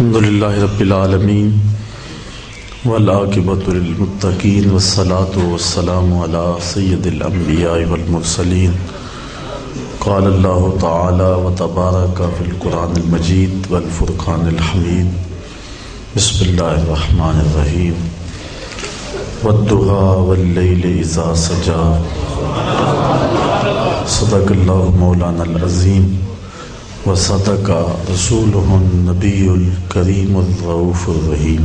الحمد لله رب العالمين والعاقبة للمتقين والصلاة والسلام على سيد الأنبياء والمرسلين قال الله تعالى وتبارك في القرآن المجيد والفرقان الحميد بسم الله الرحمن الرحيم والدها والليل إذا سجى صدق الله مولانا العظيم وصدق رسوله النبي الكريم الرؤوف الرحيم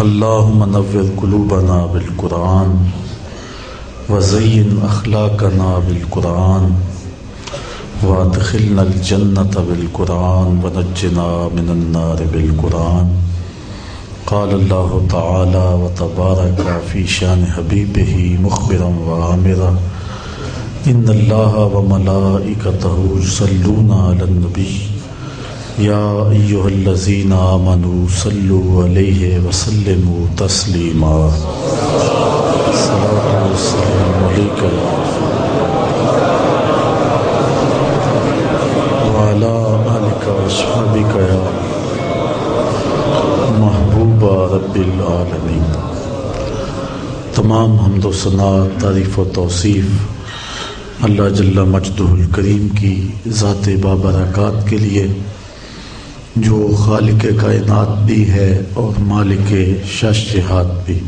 اللهم نور قلوبنا بالقرآن وزين أخلاقنا بالقرآن وادخلنا الجنة بالقرآن ونجنا من النار بالقرآن. قال الله تعالى وتبارك في شان حبيبه مخبرا وعامرا. ان اللہ و ملائکتہ یصلون علی النبی۔ یا ایھا الذین آمنوا صلوا علیہ وسلموا تسلیما۔ صلوات والسلام علیک وعلى آلک واصحابک یا محبوب رب العالمین۔ تمام حمد و ثنا، تعریف و توصیف۔ اللہ جل مجدہ الکریم کی ذات بابرکات کے لیے جو خالق کائنات بھی ہے اور مالک شش جہاد بھی۔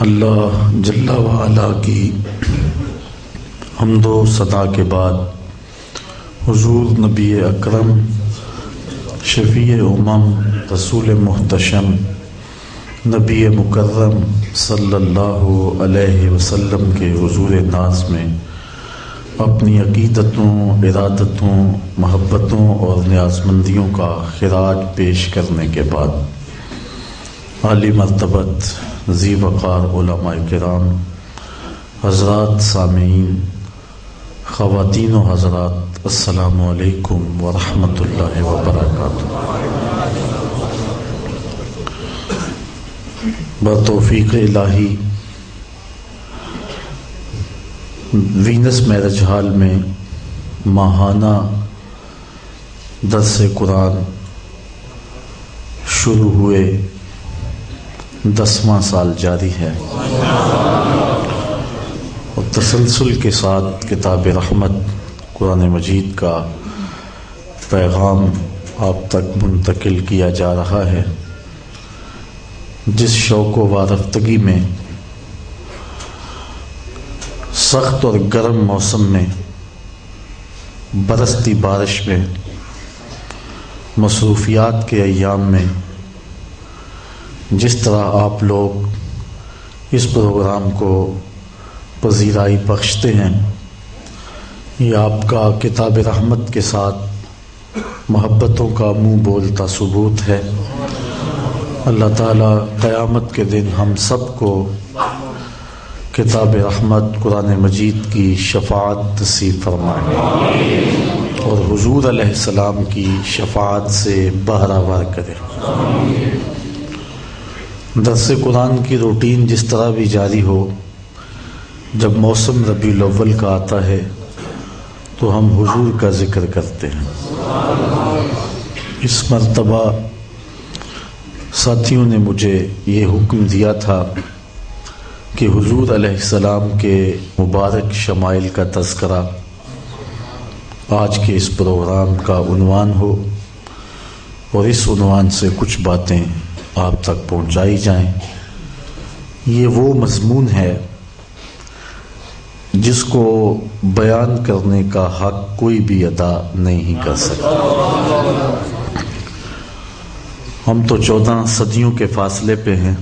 اللہ جل وعلا کی حمد و صدا کے بعد حضور نبی اکرم، شفیع امم، رسول محتشم، نبی مکرم صلی اللہ علیہ وسلم کے حضور ناز میں اپنی عقیدتوں، ارادتوں، محبتوں اور نیاز مندیوں کا خراج پیش کرنے کے بعد عالی مرتبت ذی وقار علماء کرام، حضرات سامعین، خواتین و حضرات، السلام علیکم ورحمۃ اللہ وبرکاتہ۔ بتوفیق الہی وینس میرج ہال میں ماہانہ درس قرآن شروع ہوئے دسواں سال جاری ہے اور تسلسل کے ساتھ کتاب رحمت قرآن مجید کا پیغام آپ تک منتقل کیا جا رہا ہے۔ جس شوق و وارفتگی میں، سخت اور گرم موسم میں، برستی بارش میں، مصروفیات کے ایام میں، جس طرح آپ لوگ اس پروگرام کو پذیرائی بخشتے ہیں، یہ آپ کا کتاب رحمت کے ساتھ محبتوں کا منہ بولتا ثبوت ہے۔ اللہ تعالیٰ قیامت کے دن ہم سب کو کتاب رحمت قرآن مجید کی شفاعت تصیب فرمائے اور حضور علیہ السلام کی شفاعت سے بہراور کرے۔ درس قرآن کی روٹین جس طرح بھی جاری ہو، جب موسم ربیع الاول کا آتا ہے تو ہم حضور کا ذکر کرتے ہیں۔ اس مرتبہ ساتھیوں نے مجھے یہ حکم دیا تھا کہ حضور علیہ السلام کے مبارک شمائل کا تذکرہ آج کے اس پروگرام کا عنوان ہو اور اس عنوان سے کچھ باتیں آپ تک پہنچائی جائیں۔ یہ وہ مضمون ہے جس کو بیان کرنے کا حق کوئی بھی ادا نہیں کر سکتا۔ ہم تو چودہ صدیوں کے فاصلے پہ ہیں۔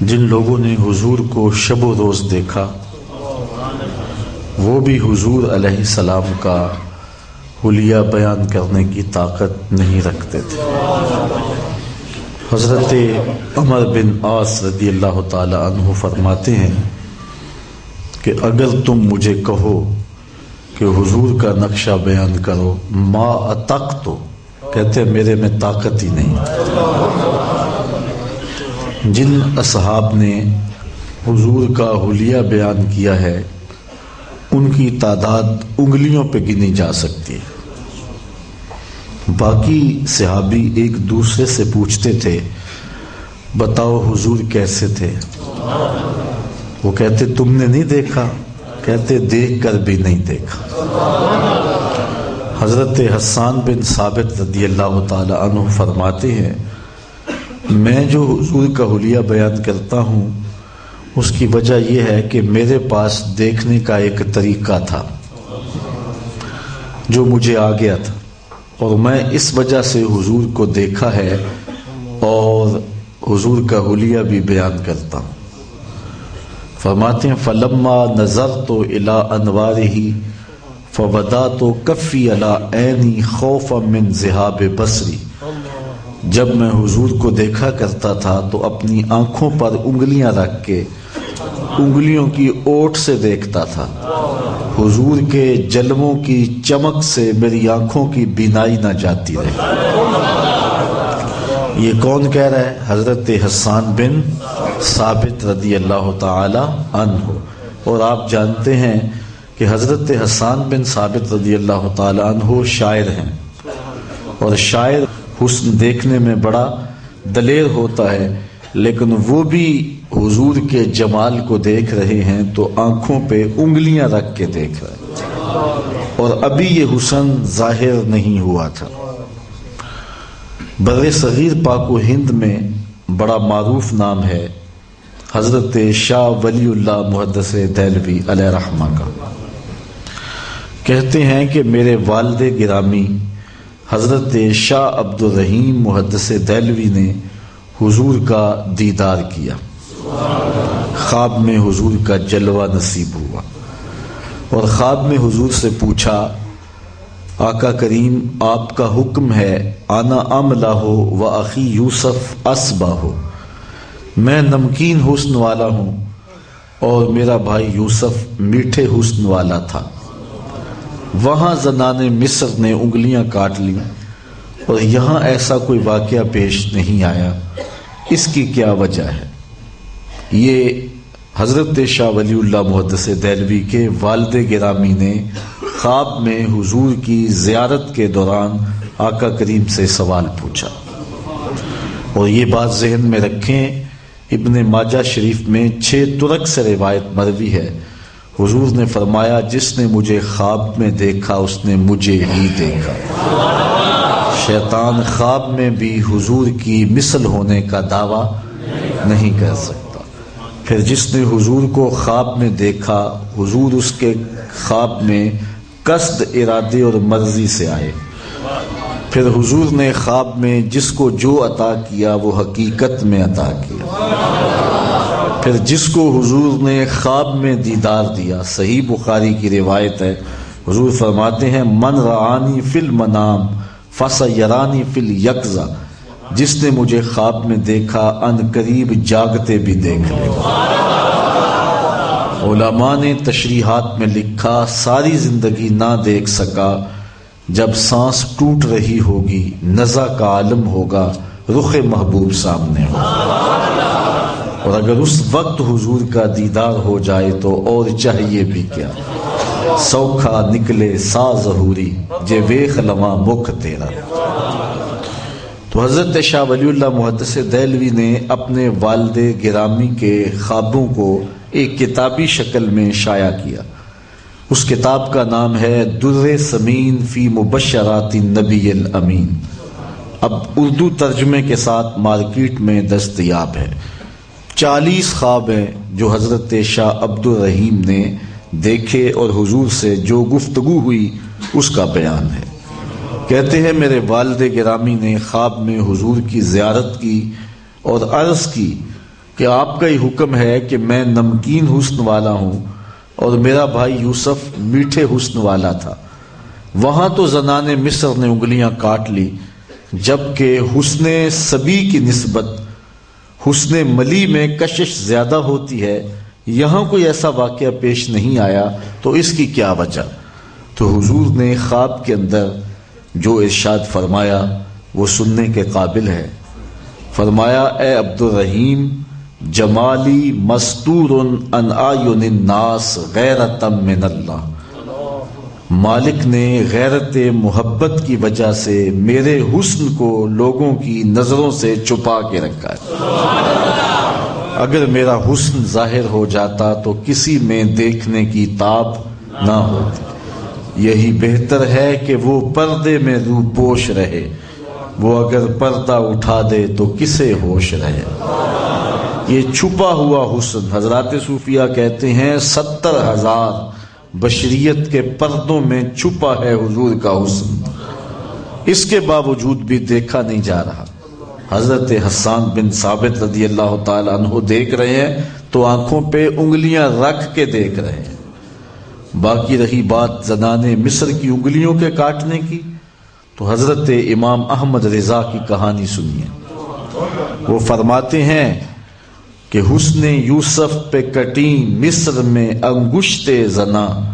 جن لوگوں نے حضور کو شب و روز دیکھا، وہ بھی حضور علیہ السلام کا حلیہ بیان کرنے کی طاقت نہیں رکھتے تھے۔ حضرت عمر بن آس رضی اللہ تعالی عنہ فرماتے ہیں کہ اگر تم مجھے کہو کہ حضور کا نقشہ بیان کرو، ما اتق تو کہتے ہیں میرے میں طاقت ہی نہیں۔ جن اصحاب نے حضور کا حلیہ بیان کیا ہے، ان کی تعداد انگلیوں پہ گنی جا سکتی۔ ہے باقی صحابی ایک دوسرے سے پوچھتے تھے، بتاؤ حضور کیسے تھے؟ وہ کہتے، تم نے نہیں دیکھا؟ کہتے، دیکھ کر بھی نہیں دیکھا۔ حضرت حسان بن ثابت رضی اللہ تعالی عنہ فرماتے ہیں، میں جو حضور کا حلیہ بیان کرتا ہوں، اس کی وجہ یہ ہے کہ میرے پاس دیکھنے کا ایک طریقہ تھا، جو مجھے آ گیا تھا۔ اور میں اس وجہ سے حضور کو دیکھا ہے اور حضور کا حلیہ بھی بیان کرتا ہوں۔ فرماتے ہیں، فلما نظر تو الا انوار ہی فودا تو کفی اللہ عینی خوف من ذہاب بصری جب میں حضور کو دیکھا کرتا تھا تو اپنی آنکھوں پر انگلیاں رکھ کے انگلیوں کی اوٹ سے دیکھتا تھا۔ حضور کے جلموں کی چمک سے میری آنکھوں کی بینائی نہ جاتی رہے یہ کون کہہ رہا ہے؟ حضرت حسان بن ثابت رضی اللہ تعالی عنہ۔ اور آپ جانتے ہیں کہ حضرت حسان بن ثابت رضی اللہ تعالی عنہ شاعر ہیں۔ اور شاعر حسن دیکھنے میں بڑا دلیر ہوتا ہے، لیکن وہ بھی حضور کے جمال کو دیکھ رہے ہیں تو آنکھوں پہ انگلیاں رکھ کے دیکھ رہے ہیں۔ اور ابھی یہ حسن ظاہر نہیں ہوا تھا۔ بر صغیر پاک و ہند میں بڑا معروف نام ہے۔ حضرت شاہ ولی اللہ محدث دہلوی علیہ رحمہ کا۔ کہتے ہیں کہ میرے والد گرامی حضرت شاہ عبد الرحیم محدث دہلوی نے حضور کا دیدار کیا۔ خواب میں حضور کا جلوہ نصیب ہوا۔ اور خواب میں حضور سے پوچھا، آقا کریم، آپ کا حکم ہے، آنا عملہ ہو و عقی یوسف اسبا ہو میں نمکین حسن والا ہوں اور میرا بھائی یوسف میٹھے حسن والا تھا۔ وہاں زنان مصر نے انگلیاں کاٹ لی اور یہاں ایسا کوئی واقعہ پیش نہیں آیا۔ اس کی کیا وجہ ہے؟ یہ حضرت شاہ ولی اللہ محدث دہلوی کے والد گرامی نے خواب میں حضور کی زیارت کے دوران آقا کریم سے سوال پوچھا۔ اور یہ بات ذہن میں رکھیں ابن ماجہ شریف میں چھ ترک سے روایت مروی ہے۔ حضور نے فرمایا، جس نے مجھے خواب میں دیکھا، اس نے مجھے ہی دیکھا۔ شیطان خواب میں بھی حضور کی مثل ہونے کا دعویٰ نہیں کر سکتا۔ پھر جس نے حضور کو خواب میں دیکھا، حضور اس کے خواب میں قصد، ارادے اور مرضی سے آئے۔ پھر حضور نے خواب میں جس کو جو عطا کیا وہ حقیقت میں عطا کیا۔ پھر جس کو حضور نے خواب میں دیدار دیا، صحیح بخاری کی روایت ہے، حضور فرماتے ہیں، من رعانی فل منام فس یرانی فل یکزا جس نے مجھے خواب میں دیکھا، ان قریب جاگتے بھی دیکھ لے۔ علماء نے تشریحات میں لکھا، ساری زندگی نہ دیکھ سکا۔ جب سانس ٹوٹ رہی ہوگی، نزا کا عالم ہوگا، رخ محبوب سامنے ہوگا۔ اور اگر اس وقت حضور کا دیدار ہو جائے تو اور چاہیے بھی کیا۔ سوکھا نکلے سا ظہوری جے ویخ لما مکھ تیرا۔ تو حضرت شاہ ولی اللہ محدث دہلوی نے اپنے والد گرامی کے خوابوں کو ایک کتابی شکل میں شائع کیا۔ اس کتاب کا نام ہے در سمین فی مبشرات نبی الامین۔ اب اردو ترجمے کے ساتھ مارکیٹ میں دستیاب ہے۔ چالیس خواب ہیں جو حضرت شاہ عبد الرحیم نے دیکھے اور حضور سے جو گفتگو ہوئی اس کا بیان ہے۔ کہتے ہیں، میرے والد گرامی نے خواب میں حضور کی زیارت کی اور عرض کی کہ آپ کا ہی حکم ہے کہ میں نمکین حسن والا ہوں۔ اور میرا بھائی یوسف میٹھے حسن والا تھا۔ وہاں تو زنان مصر نے انگلیاں کاٹ لی، جبکہ حسن سبی کی نسبت، حسن ملی میں کشش زیادہ ہوتی ہے۔ یہاں کوئی ایسا واقعہ پیش نہیں آیا، تو اس کی کیا وجہ؟ تو حضور نے خواب کے اندر جو ارشاد فرمایا، وہ سننے کے قابل ہے۔ فرمایا، اے عبد الرحیم جمالی مستور ان الناس غیر من اللہ۔ مالک نے غیرت محبت کی وجہ سے میرے حسن کو لوگوں کی نظروں سے چھپا کے رکھا ہے۔ اگر میرا حسن ظاہر ہو جاتا تو کسی میں دیکھنے کی تاب نہ ہوتی۔ یہی بہتر ہے کہ وہ پردے میں رو پوش رہے۔ وہ اگر پردہ اٹھا دے تو کسے ہوش رہے؟ یہ چھپا ہوا حسن حضرات صوفیہ کہتے ہیں، ستر ہزار بشریت کے پردوں میں چھپا ہے حضور کا حسن۔ اس کے باوجود بھی دیکھا نہیں جا رہا۔ حضرت حسان بن ثابت رضی اللہ تعالی عنہ دیکھ رہے ہیں تو آنکھوں پہ انگلیاں رکھ کے دیکھ رہے ہیں۔ باقی رہی بات زنان مصر کی انگلیوں کے کاٹنے کی۔ تو حضرت امام احمد رضا کی کہانی سنیے۔ وہ فرماتے ہیں کہ حسن یوسف پہ کٹی مصر میں انگشت زنا،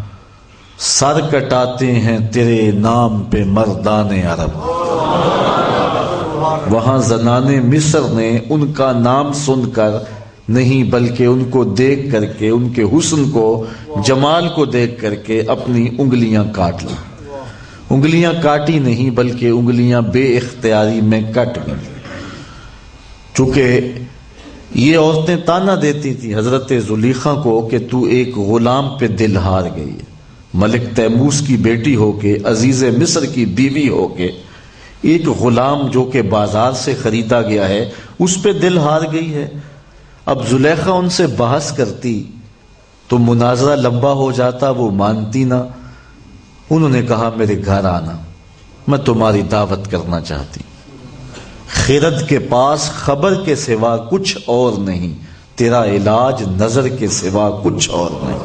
سر کٹاتے ہیں تیرے نام پہ مردان عرب۔ وہاں زنان مصر نے ان کا نام سن کر نہیں بلکہ ان کو دیکھ کر کے، ان کے حسن کو، جمال کو دیکھ کر کے اپنی انگلیاں کاٹ لی انگلیاں کاٹی نہیں بلکہ انگلیاں بے اختیاری میں کٹ گئی چونکہ یہ عورتیں تانا دیتی تھی حضرت زلیخا کو کہ تو ایک غلام پہ دل ہار گئی ملک تیموس کی بیٹی ہو کے، عزیز مصر کی بیوی ہو کے ایک غلام جو کہ بازار سے خریدا گیا ہے، اس پہ دل ہار گئی ہے۔ اب زلیخا ان سے بحث کرتی تو مناظرہ لمبا ہو جاتا، وہ مانتی نہ۔ انہوں نے کہا، میرے گھر آنا، میں تمہاری دعوت کرنا چاہتی۔ خیرت کے پاس خبر کے سوا کچھ اور نہیں، تیرا علاج نظر کے سوا کچھ اور نہیں۔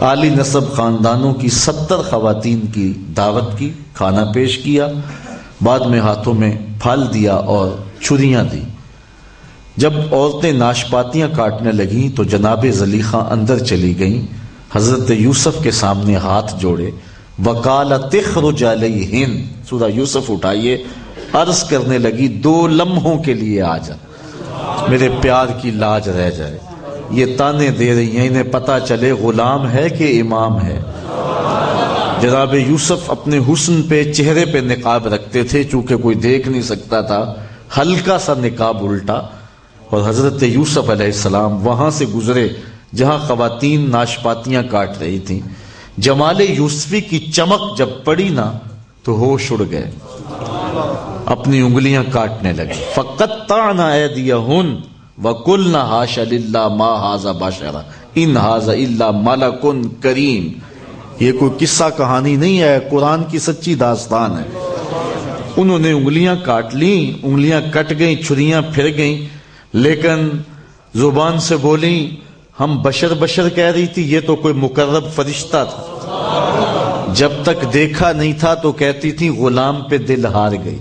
عالی نصب خاندانوں کی ستر خواتین کی دعوت کی، کھانا پیش کیا، بعد میں ہاتھوں میں پھل دیا اور چھریاں دی۔ جب عورتیں ناشپاتیاں کاٹنے لگیں تو جناب زلیخا اندر چلی گئیں۔ حضرت یوسف کے سامنے ہاتھ جوڑے وکال تخرج ہند سورہ یوسف اٹھائیے، عرض کرنے لگی، دو لمحوں کے لیے آ جا۔ میرے پیار کی لاج رہ جائے۔ یہ تانے دے رہی ہیں، انہیں پتا چلے، غلام ہے کہ امام ہے۔ جناب یوسف اپنے حسن پہ، چہرے پہ نقاب رکھتے تھے، چونکہ کوئی دیکھ نہیں سکتا تھا۔ ہلکا سا نقاب الٹا، اور حضرت یوسف علیہ السلام وہاں سے گزرے۔ جہاں خواتین ناشپاتیاں کاٹ رہی تھیں۔ جمال یوسفی کی چمک جب پڑی نا تو ہوش اڑ گئے۔ اپنی انگلیاں کاٹنے لگے۔ فقت تانا اے دیا ہن وکل نہ ہاش اللہ ما ہاضا باشرا ان ہاضا اللہ مالکن کریم۔ یہ کوئی قصہ کہانی نہیں ہے، قرآن کی سچی داستان ہے۔ انہوں نے انگلیاں کاٹ لی انگلیاں کٹ گئیں، چھریاں پھر گئیں۔ لیکن زبان سے بولی ہم بشر بشر کہہ رہی تھی، یہ تو کوئی مقرب فرشتہ تھا۔ جب تک دیکھا نہیں تھا تو کہتی تھی، غلام پہ دل ہار گئی۔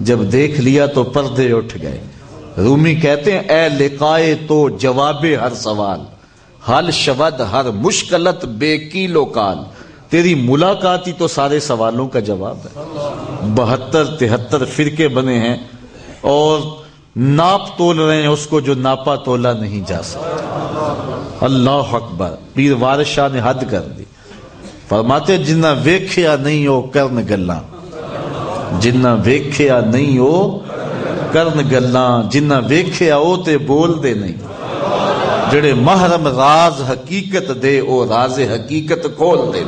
جب دیکھ لیا تو پردے اٹھ گئے۔ رومی کہتے ہیں، اے لقائے تو جواب ہر سوال۔ حل شبد ہر مشکلت بے کیلو کال۔ تیری ملاقاتی تو سارے سوالوں کا جواب ہے۔ بہتر تہتر فرقے بنے ہیں اور ناپ تول رہے ہیں، اس کو جو ناپا تولا نہیں جا سکتا۔ اللہ اکبر، پیر وارث شاہ نے حد کر دی۔ فرماتے جنہ ویکھیا نہیں ہو کرن گلا جنہ ویکھیا نہیں ہو کرن گلا جنہ ویکھیا ہو تے بول دے نہیں۔ جڑے محرم راز حقیقت دے، او راز حقیقت کھول دے۔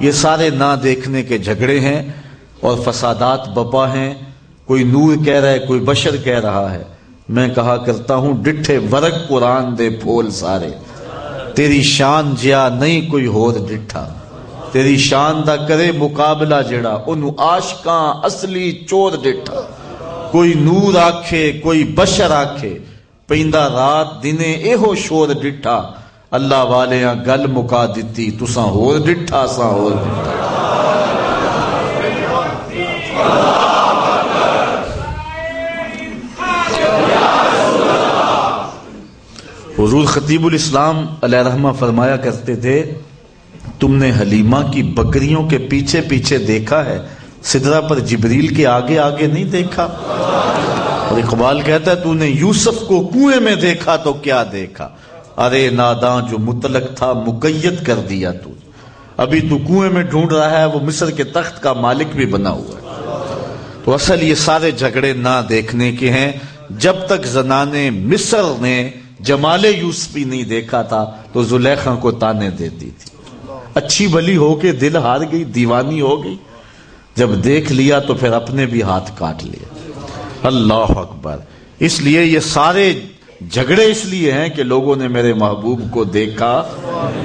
یہ سارے نہ دیکھنے کے جھگڑے ہیں اور فسادات، بپا ہیں۔ کوئی نور کہہ رہا ہے، کوئی بشر کہہ رہا ہے۔ میں کہا کرتا ہوں، ڈٹھے ورق قرآن دے پھول سارے۔ تیری شان جیا نہیں کوئی ہور ڈٹھا۔ تیری شان دا کرے مقابلہ جڑا انہوں عاشقاں اصلی چور ڈٹھا۔ کوئی نور آکھے، کوئی بشر آکھے، پیندا رات دنے ایہو شور ڈٹھا۔ اللہ والے گل مکا دیتی تساں ہور ڈٹھا سا ہور ڈٹھا۔ حضور خطیب الاسلام علیہ رحمہ فرمایا کرتے تھے، تم نے حلیمہ کی بکریوں کے پیچھے پیچھے دیکھا ہے سدرا پر جبریل کے آگے آگے نہیں دیکھا؟ اور اقبال کہتا ہے، تو نے یوسف کو کنویں میں دیکھا تو کیا دیکھا؟ ارے ناداں، جو متلق تھا مقید کر دیا تو۔ ابھی تو کنویں میں ڈھونڈ رہا ہے، وہ مصر کے تخت کا مالک بھی بنا ہوا ہے۔ تو اصل یہ سارے جھگڑے نہ دیکھنے کے ہیں۔ جب تک زنانے مصر نے جمال یوسفی نہیں دیکھا تھا تو زلیخا کو تانے دیتی تھی۔ اچھی بلی ہو کے دل ہار گئی، دیوانی ہو گئی۔ جب دیکھ لیا تو پھر اپنے بھی ہاتھ کاٹ لیا۔ اللہ اکبر۔ اس لیے یہ سارے جھگڑے اس لیے ہیں کہ لوگوں نے میرے محبوب کو دیکھا۔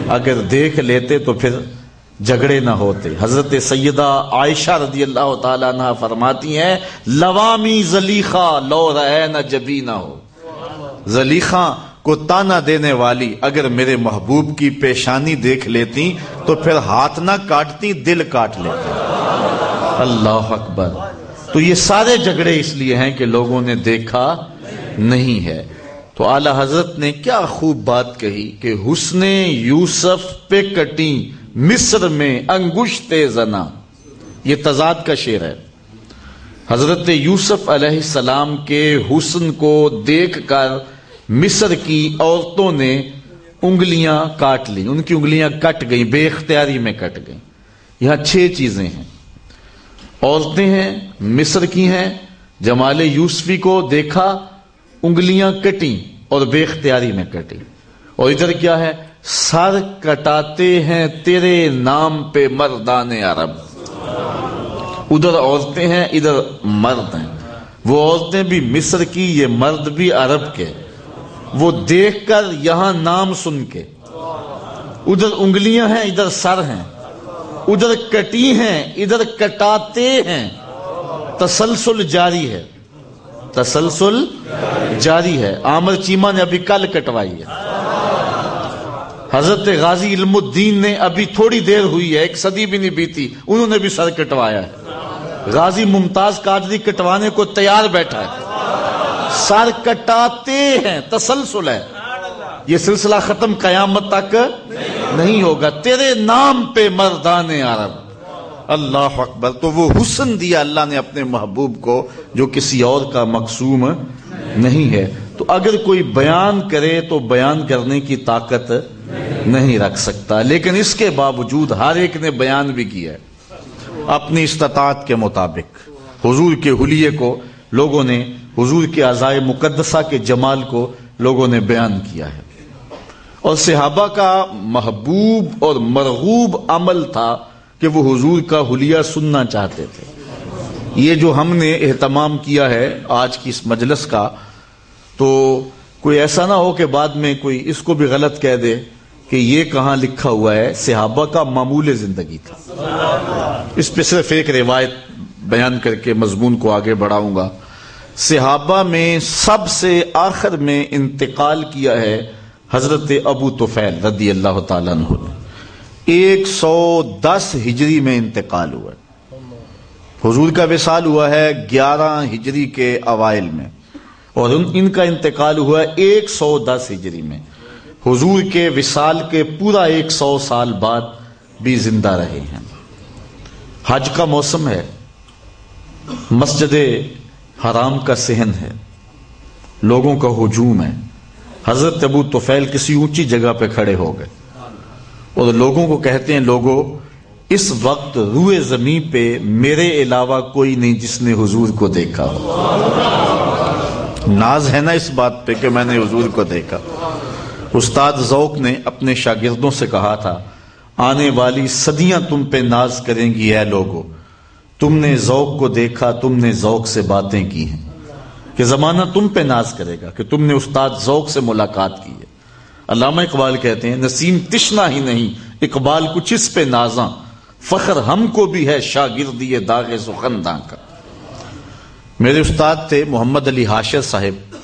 اگر دیکھ لیتے تو پھر جھگڑے نہ ہوتے۔ حضرت سیدہ عائشہ رضی اللہ تعالیٰ نہ فرماتی ہیں، لوامی زلیخا لو رہے نہ جبی نہ ہو۔ زلیخا کو تانا دینے والی اگر میرے محبوب کی پیشانی دیکھ لیتی تو پھر ہاتھ نہ کاٹتی، دل کاٹ لیتی۔ اللہ اکبر۔ تو یہ سارے جھگڑے اس لیے ہیں کہ لوگوں نے دیکھا نہیں ہے۔ تو اعلی حضرت نے کیا خوب بات کہی کہ حسن یوسف پہ کٹی مصر میں انگشت زنا۔ یہ تضاد کا شعر ہے۔ حضرت یوسف علیہ السلام کے حسن کو دیکھ کر مصر کی عورتوں نے انگلیاں کاٹ لی ان کی انگلیاں کٹ گئیں، بے اختیاری میں کٹ گئیں۔ یہاں چھ چیزیں ہیں۔ عورتیں ہیں، مصر کی ہیں۔ جمال یوسفی کو دیکھا، انگلیاں کٹی اور بے اختیاری میں کٹی اور ادھر کیا ہے؟ سر کٹاتے ہیں تیرے نام پہ مردان عرب۔ ادھر عورتیں ہیں، ادھر مرد ہیں۔ وہ عورتیں بھی مصر کی، یہ مرد بھی عرب کے۔ وہ دیکھ کر یہاں نام سن کے۔ ادھر انگلیاں ہیں، ادھر سر ہیں۔ ادھر کٹی ہیں، ادھر کٹاتے ہیں۔ تسلسل جاری ہے۔ تسلسل جاری ہے۔ آمر چیما نے ابھی کل کٹوائی ہے۔ حضرت غازی علم الدین نے ابھی تھوڑی دیر ہوئی ہے، ایک صدی بھی نہیں بیتی، انہوں نے بھی سر کٹوایا ہے۔ غازی ممتاز قادری کٹوانے کو تیار بیٹھا ہے۔ سر کٹاتے ہیں، تسلسل ہے۔ یہ سلسلہ ختم قیامت تک نہیں ہوگا۔ تیرے نام پہ مردان عرب۔ اللہ اکبر۔ تو وہ حسن دیا اللہ نے اپنے محبوب کو، جو کسی اور کا مقصوم نہیں ہے۔ تو اگر کوئی بیان کرے تو بیان کرنے کی طاقت نہیں رکھ سکتا۔ لیکن اس کے باوجود ہر ایک نے بیان بھی کیا ہے۔ اپنی استطاعت کے مطابق۔ حضور کے حلیے کو لوگوں نے حضور کے عزائے مقدسہ کے جمال کو لوگوں نے بیان کیا ہے۔ اور صحابہ کا محبوب اور مرغوب عمل تھا کہ وہ حضور کا حلیہ سننا چاہتے تھے۔ یہ جو ہم نے اہتمام کیا ہے آج کی اس مجلس کا، تو کوئی ایسا نہ ہو کہ بعد میں کوئی اس کو بھی غلط کہہ دے کہ یہ کہاں لکھا ہوا ہے، صحابہ کا معمول زندگی تھا۔ اس پہ صرف ایک روایت بیان کر کے مضمون کو آگے بڑھاؤں گا۔ صحابہ میں سب سے آخر میں انتقال کیا ہے حضرت ابو توفیل رضی اللہ تعالیٰ عنہ ایک سو دس ہجری میں انتقال ہوا ہے۔ حضور کا وصال ہوا ہے گیارہ ہجری کے اوائل میں۔ اور ان کا انتقال ہوا ہے ایک سو دس ہجری میں۔ حضور کے وصال کے پورا ایک سو سال بعد بھی زندہ رہے ہیں۔ حج کا موسم ہے۔ مسجد حرام کا سہن ہے۔ لوگوں کا ہجوم ہے۔ حضرت ابو توفیل کسی اونچی جگہ پہ کھڑے ہو گئے۔ اور لوگوں کو کہتے ہیں لوگوں اس وقت روئے زمین پہ میرے علاوہ کوئی نہیں جس نے حضور کو دیکھا ناز ہے نا اس بات پہ کہ میں نے حضور کو دیکھا۔ استاد ذوق نے اپنے شاگردوں سے کہا تھا، آنے والی صدیاں تم پہ ناز کریں گی، اے لوگو تم نے ذوق کو دیکھا، تم نے ذوق سے باتیں کی ہیں۔ کہ زمانہ تم پہ ناز کرے گا کہ تم نے استاد ذوق سے ملاقات کی ہے۔ علامہ اقبال کہتے ہیں، نسیم تشنا ہی نہیں، اقبال کچھ اس پہ نازاں۔ فخر ہم کو بھی ہے شاگردی داغ سخنداں کا۔ میرے استاد تھے محمد علی حاشر صاحب۔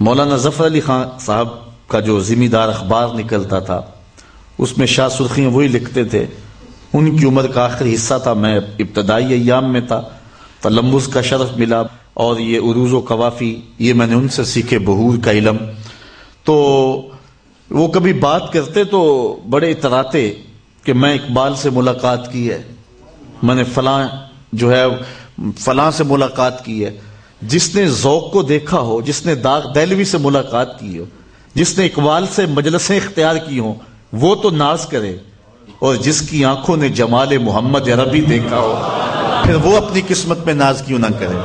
مولانا ظفر علی خان صاحب کا جو ذمہ دار اخبار نکلتا تھا، اس میں شاہ سرخیاں وہی لکھتے تھے۔ ان کی عمر کا آخری حصہ تھا، میں ابتدائی ایام میں تھا تلمبس کا شرف ملا اور یہ عروض و قوافی، یہ میں نے ان سے سیکھے بہور کا علم۔ تو وہ کبھی بات کرتے تو بڑے اتراتے کہ میں اقبال سے ملاقات کی ہے۔ میں نے فلاں جو ہے، فلاں سے ملاقات کی ہے۔ جس نے ذوق کو دیکھا ہو، جس نے داغ دہلوی سے ملاقات کی ہو، جس نے اقبال سے مجلسیں اختیار کی ہوں، وہ تو ناز کرے۔ اور جس کی آنکھوں نے جمال محمد عربی دیکھا ہو، پھر وہ اپنی قسمت میں ناز کیوں نہ کرے؟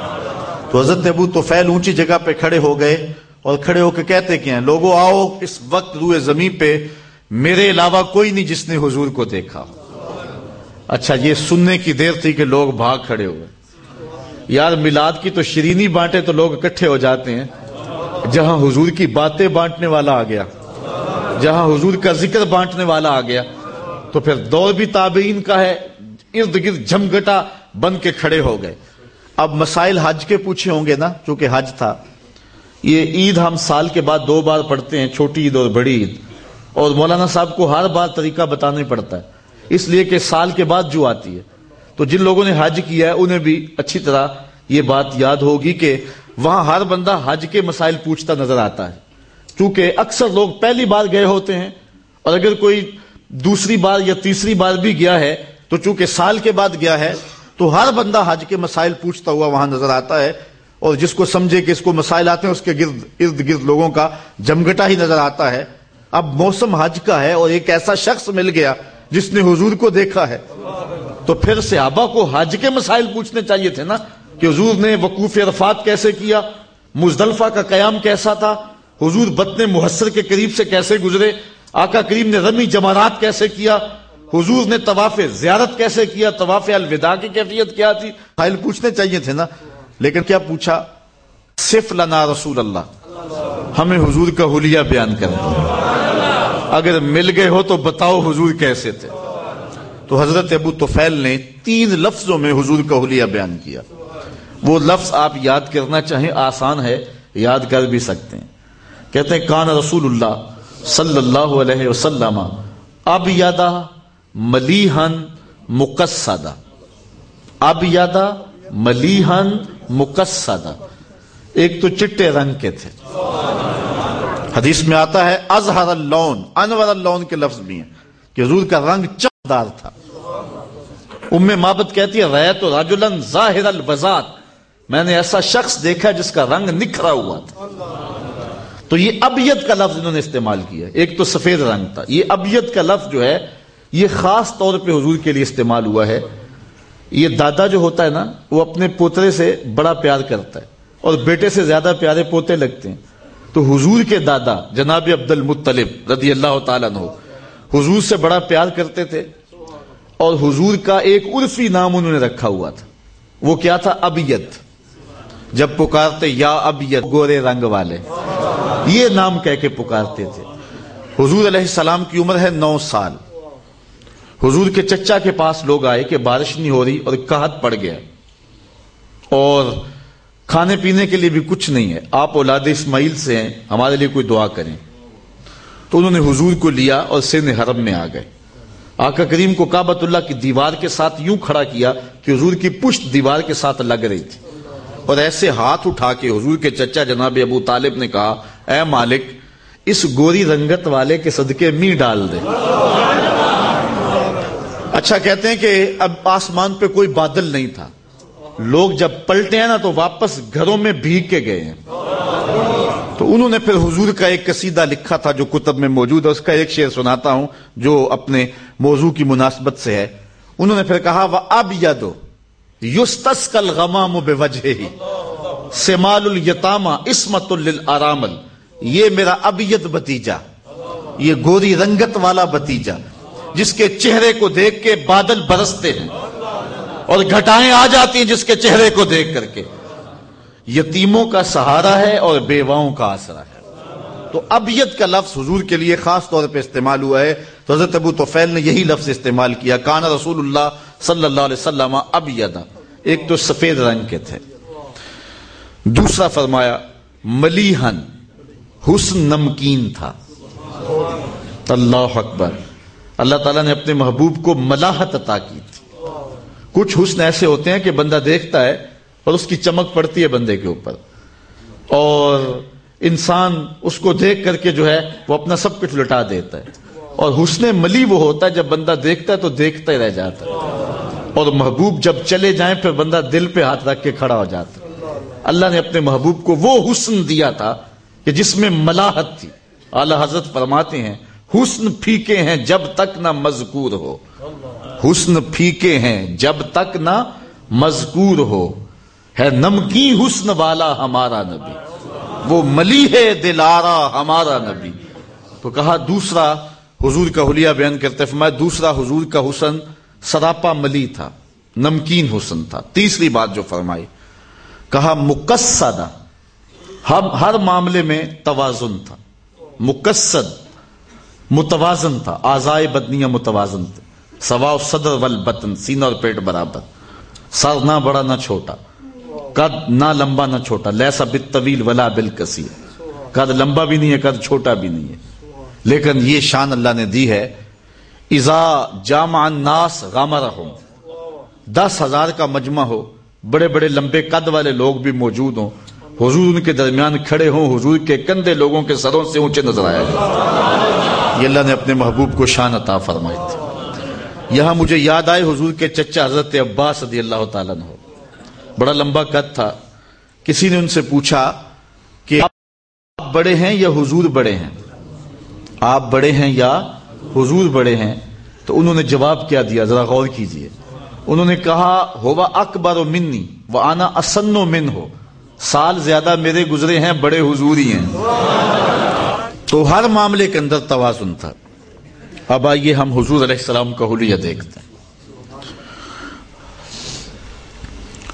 تو حضرت ابو تو فیل اونچی جگہ پہ کھڑے ہو گئے اور کھڑے ہو کے کہتے کیا ہیں لوگوں آؤ، اس وقت روئے زمین پہ میرے علاوہ کوئی نہیں جس نے حضور کو دیکھا اچھا یہ سننے کی دیر تھی کہ لوگ بھاگ کھڑے ہوئے یار، میلاد کی تو شرینی بانٹے تو لوگ اکٹھے ہو جاتے ہیں۔ جہاں حضور کی باتیں بانٹنے والا آ گیا، جہاں حضور کا ذکر بانٹنے والا آ گیا تو پھر دور بھی تابعین کا ہے، ارد گرد جھمگٹا بن کے کھڑے ہو گئے۔ اب مسائل حج کے پوچھے ہوں گے نا، چونکہ حج تھا۔ یہ عید ہم سال کے بعد دو بار پڑھتے ہیں، چھوٹی عید اور بڑی عید۔ اور مولانا صاحب کو ہر بار طریقہ بتانا پڑتا ہے۔ اس لیے کہ سال کے بعد جو آتی ہے۔ تو جن لوگوں نے حج کیا ہے، انہیں بھی اچھی طرح یہ بات یاد ہوگی کہ وہاں ہر بندہ حج کے مسائل پوچھتا نظر آتا ہے۔ چونکہ اکثر لوگ پہلی بار گئے ہوتے ہیں اور اگر کوئی دوسری بار یا تیسری بار بھی گیا ہے، تو چونکہ سال کے بعد گیا ہے، تو ہر بندہ حج کے مسائل پوچھتا ہوا وہاں نظر آتا ہے، اور جس کو سمجھے کہ اس کو مسائل آتے ہیں، اس کے گرد، ارد گرد لوگوں کا جمگٹا ہی نظر آتا ہے۔ اب موسم حج کا ہے اور ایک ایسا شخص مل گیا جس نے حضور کو دیکھا ہے۔ تو پھر صحابہ کو حج کے مسائل پوچھنے چاہیے تھے نا کہ حضور نے وقوف عرفات کیسے کیا، مزدلفہ کا قیام کیسا تھا، حضور بطن محسر کے قریب سے کیسے گزرے آقا کریم نے رمی جمارات کیسے کیا؟ حضور نے طواف زیارت کیسے کیا؟ طواف الوداع کی کیفیت کیا تھی؟ حائل پوچھنے چاہیے تھے نا، لیکن کیا پوچھا؟ صف لنا رسول اللہ۔ ہمیں حضور کا حلیہ بیان کرنا اگر مل گئے ہو تو بتاؤ حضور کیسے تھے۔ تو حضرت ابو توفیل نے تین لفظوں میں حضور کا حلیہ بیان کیا۔ وہ لفظ آپ یاد کرنا چاہیں، آسان ہے، یاد کر بھی سکتے ہیں۔ کہتے ہیں، کان رسول اللہ صلی اللہ علیہ وسلم، اب یادا ملیحن مقصدہ۔ اب یادا ملیحن مقصدہ۔ ایک تو چٹے رنگ کے تھے۔ حدیث میں آتا ہے ازہر اللون، انور اللون کے لفظ بھی ہیں، کہ حضور کا رنگ چمدار تھا۔ ام مابت کہتی ہے، ریت رجلن ظاہر البزات میں نے ایسا شخص دیکھا جس کا رنگ نکھرا ہوا تھا۔ تو یہ ابیت کا لفظ انہوں نے استعمال کیا ایک تو سفید رنگ تھا۔ یہ ابیت کا لفظ جو ہے، یہ خاص طور پہ حضور کے لیے استعمال ہوا ہے۔ یہ دادا جو ہوتا ہے نا، وہ اپنے پوترے سے بڑا پیار کرتا ہے اور بیٹے سے زیادہ پیارے پوتے لگتے ہیں۔ تو حضور کے دادا، جناب عبد المطلب رضی اللہ تعالیٰ عنہ، حضور سے بڑا پیار کرتے تھے اور حضور کا ایک عرفی نام انہوں نے رکھا ہوا تھا۔ وہ کیا تھا؟ ابیت۔ جب پکارتے یا ابیت گورے رنگ والے۔ یہ نام کہہ کے پکارتے تھے۔ حضور علیہ السلام کی عمر ہے نو سال۔ حضور کے چچا کے پاس لوگ آئے کہ بارش نہیں ہو رہی اور کہت پڑ گیا۔ اور کھانے پینے کے لیے بھی کچھ نہیں ہے۔ آپ اولاد اسماعیل سے ہیں، ہمارے لیے کوئی دعا کریں۔ تو انہوں نے حضور کو لیا اور سن حرم میں آ گئے۔ آقا کریم کو کابت اللہ کی دیوار کے ساتھ یوں کھڑا کیا کہ حضور کی پشت دیوار کے ساتھ لگ رہی تھی۔ اور ایسے ہاتھ اٹھا کے حضور کے چچا جناب ابو طالب نے کہا، اے مالک، اس گوری رنگت والے کے صدقے می ڈال دے۔ اچھا کہتے ہیں کہ اب آسمان پہ کوئی بادل نہیں تھا۔ لوگ جب پلٹے ہیں نا تو واپس گھروں میں بھیگ کے گئے ہیں۔ تو انہوں نے پھر حضور کا ایک قصیدہ لکھا تھا جو کتب میں موجود ہے، اس کا ایک شعر سناتا ہوں جو اپنے موضوع کی مناسبت سے ہے۔ انہوں نے پھر کہا وہ اب یادو یوستس کل غمام بے وجہ ہی سمال الیتاما اسمت للارامل۔ یہ میرا ابیت بتیجا یہ گوری رنگت والا بتیجا جس کے چہرے کو دیکھ کے بادل برستے ہیں۔ اور گھٹائیں آ جاتی ہیں جس کے چہرے کو دیکھ کر کے۔ یتیموں کا سہارا ہے اور بیواؤں کا آسرا ہے۔ تو ابیت کا لفظ حضور کے لیے خاص طور پہ استعمال ہوا ہے۔ تو حضرت ابو توفیل نے یہی لفظ استعمال کیا۔ کانا رسول اللہ صلی اللہ علیہ وسلم ابیدا ایک تو سفید رنگ کے تھے۔ دوسرا فرمایا ملیحن حسن نمکین تھا۔ اللہ اکبر۔ اللہ تعالیٰ نے اپنے محبوب کو ملاحت عطا کی تھی۔ کچھ حسن ایسے ہوتے ہیں کہ بندہ دیکھتا ہے اور اس کی چمک پڑتی ہے بندے کے اوپر۔ اور انسان اس کو دیکھ کر کے جو ہے، وہ اپنا سب کچھ لٹا دیتا ہے۔ اور حسن ملی وہ ہوتا ہے جب بندہ دیکھتا ہے تو دیکھتا ہی رہ جاتا ہے۔ اور محبوب جب چلے جائیں پھر بندہ دل پہ ہاتھ رکھ کے کھڑا ہو جاتا ہے۔ اللہ نے اپنے محبوب کو وہ حسن دیا تھا کہ جس میں ملاحت تھی۔ اعلی حضرت فرماتے ہیں، حسن پھیکے ہیں جب تک نہ مذکور ہو۔ حسن پھیکے ہیں جب تک نہ مذکور ہو۔ ہے نمکی حسن والا ہمارا نبی۔ وہ ملی ہے دلارا ہمارا نبی۔ تو کہا، دوسرا حضور کا حلیہ بیان کرتے فرمایا، دوسرا حضور کا حسن سراپا ملی تھا، نمکین حسن تھا۔ تیسری بات جو فرمائی، کہا، مقصدہ، ہم، ہر معاملے میں توازن تھا۔ مقصد، متوازن تھا۔ آزائے بدنیاں متوازن تھے۔ سوا صدر والبطن سینہ اور پیٹ برابر۔ سر نہ بڑا نہ چھوٹا۔ قد نہ لمبا نہ چھوٹا۔ لیسا بالطویل ولا بالکسی قد لمبا بھی نہیں ہے، قد چھوٹا بھی نہیں ہے۔ لیکن یہ شان اللہ نے دی ہے، اذا جامع الناس غامرہم دس ہزار کا مجمع ہو، بڑے بڑے لمبے قد والے لوگ بھی موجود ہوں۔ حضور ان کے درمیان کھڑے ہوں، حضور کے کندھے لوگوں کے سروں سے اونچے نظر آئے۔ یہ اللہ نے اپنے محبوب کو شان عطا فرمائی تھی۔ یہاں مجھے یاد آئے حضور کے چچا حضرت عباس رضی اللہ تعالیٰ نے بڑا لمبا قد تھا۔ کسی نے ان سے پوچھا کہ آپ بڑے ہیں یا حضور بڑے ہیں؟ آپ بڑے ہیں یا حضور بڑے ہیں، تو انہوں نے جواب کیا دیا، ذرا غور کیجیے۔ انہوں نے کہا، ہوا اکبر و منی وہ آنا اسن و من ہو سال زیادہ میرے گزرے ہیں، بڑے حضوری ہیں۔ تو ہر معاملے کے اندر توازن تھا۔ اب آئیے ہم حضور علیہ السلام کا حلیہ دیکھتے ہیں۔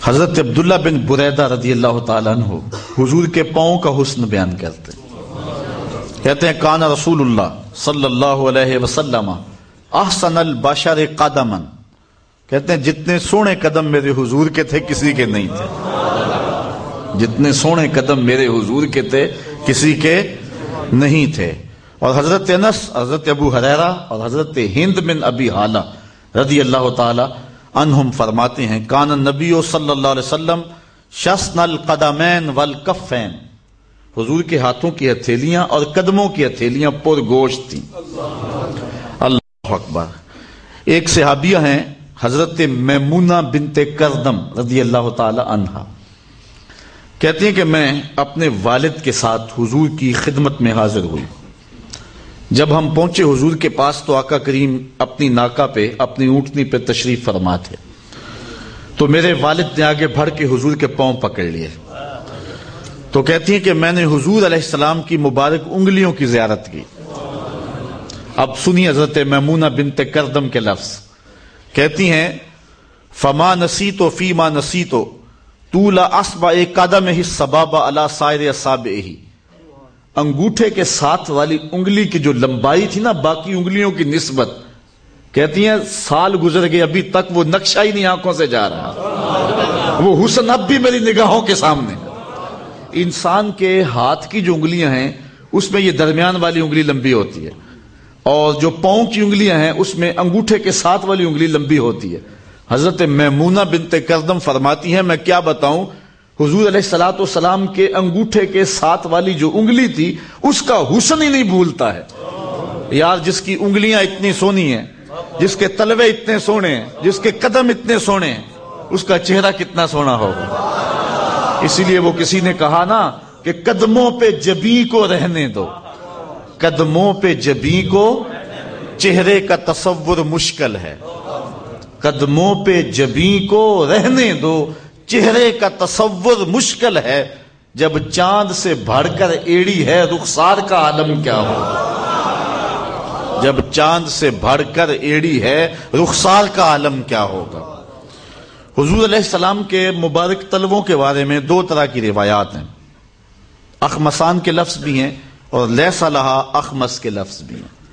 حضرت عبداللہ بن بریدہ رضی اللہ تعالیٰ عنہ حضور کے پاؤں کا حسن بیان کرتے ہیں۔ کہتے ہیں کان رسول اللہ صلی اللہ علیہ وسلم احسن البشر قدمن کہتے ہیں، جتنے سونے قدم میرے حضور کے تھے، کسی کے نہیں تھے. جتنے سونے قدم میرے حضور کے تھے، کسی کے نہیں تھے. اور حضرت انس، حضرت ابو حریرہ اور حضرت ہند بن ابی حالہ رضی اللہ تعالی عنہم فرماتے ہیں کان نبی صلی اللہ علیہ وسلم شسن القدمین والکفین. حضور کے ہاتھوں کی ہتھیلیاں اور قدموں کی ہتھیلیاں پر گوشت تھیں۔ اللہ اکبر۔ ایک صحابیہ ہیں، حضرت میمونہ بنت کردم رضی اللہ تعالی عنہا۔ کہتی ہیں کہ میں اپنے والد کے ساتھ حضور کی خدمت میں حاضر ہوئی۔ جب ہم پہنچے حضور کے پاس تو آقا کریم اپنی ناکا پہ، اپنی اونٹنی پہ تشریف فرما تھے۔ تو میرے والد نے آگے بڑھ کے حضور کے پاؤں پکڑ لیے۔ تو کہتی ہیں کہ میں نے حضور علیہ السلام کی مبارک انگلیوں کی زیارت کی۔ اب سنی حضرت میمونہ بنت کردم کے لفظ۔ کہتی ہیں، فما نسی تو فیما نسی تو تولا اسبا قدم ہی سبابا اللہ سائر اصاب ہی انگوٹھے کے ساتھ والی انگلی کی جو لمبائی تھی نا، باقی انگلیوں کی نسبت۔ کہتی ہیں، سال گزر گئے، ابھی تک وہ نقشہ ہی نہیں آنکھوں سے جا رہا۔ وہ حسن اب بھی میری نگاہوں کے سامنے۔ انسان کے ہاتھ کی جو انگلیاں ہیں، اس میں یہ درمیان والی انگلی لمبی ہوتی ہے۔ اور جو پاؤں کی انگلیاں ہیں، اس میں انگوٹھے کے ساتھ والی انگلی لمبی ہوتی ہے۔ حضرت میمونہ بنت کردم فرماتی ہیں، میں کیا بتاؤں، حضور علیہ السلاۃ والسلام کے انگوٹھے کے ساتھ والی جو انگلی تھی، اس کا حسن ہی نہیں بھولتا ہے۔ یار، جس کی انگلیاں اتنی سونی ہیں، جس کے تلوے اتنے سونے ہیں، جس کے قدم اتنے سونے ہیں، اس کا چہرہ کتنا سونا ہوگا۔ اسی لیے وہ کسی نے کہا نا کہ قدموں پہ جبی کو رہنے دو۔ قدموں پہ جبی کو چہرے کا تصور مشکل ہے۔ قدموں پہ جبی کو رہنے دو، چہرے کا تصور مشکل ہے۔ جب چاند سے بڑھ کر ایڑی ہے، رخسار کا عالم کیا ہوگا جب چاند سے بڑھ کر ایڑی ہے، رخسار کا عالم کیا ہوگا؟ حضور علیہ السلام کے مبارک طلبوں کے بارے میں دو طرح کی روایات ہیں۔ اخمسان کے لفظ بھی ہیں اور لیسا لہا اخمس کے لفظ بھی ہیں۔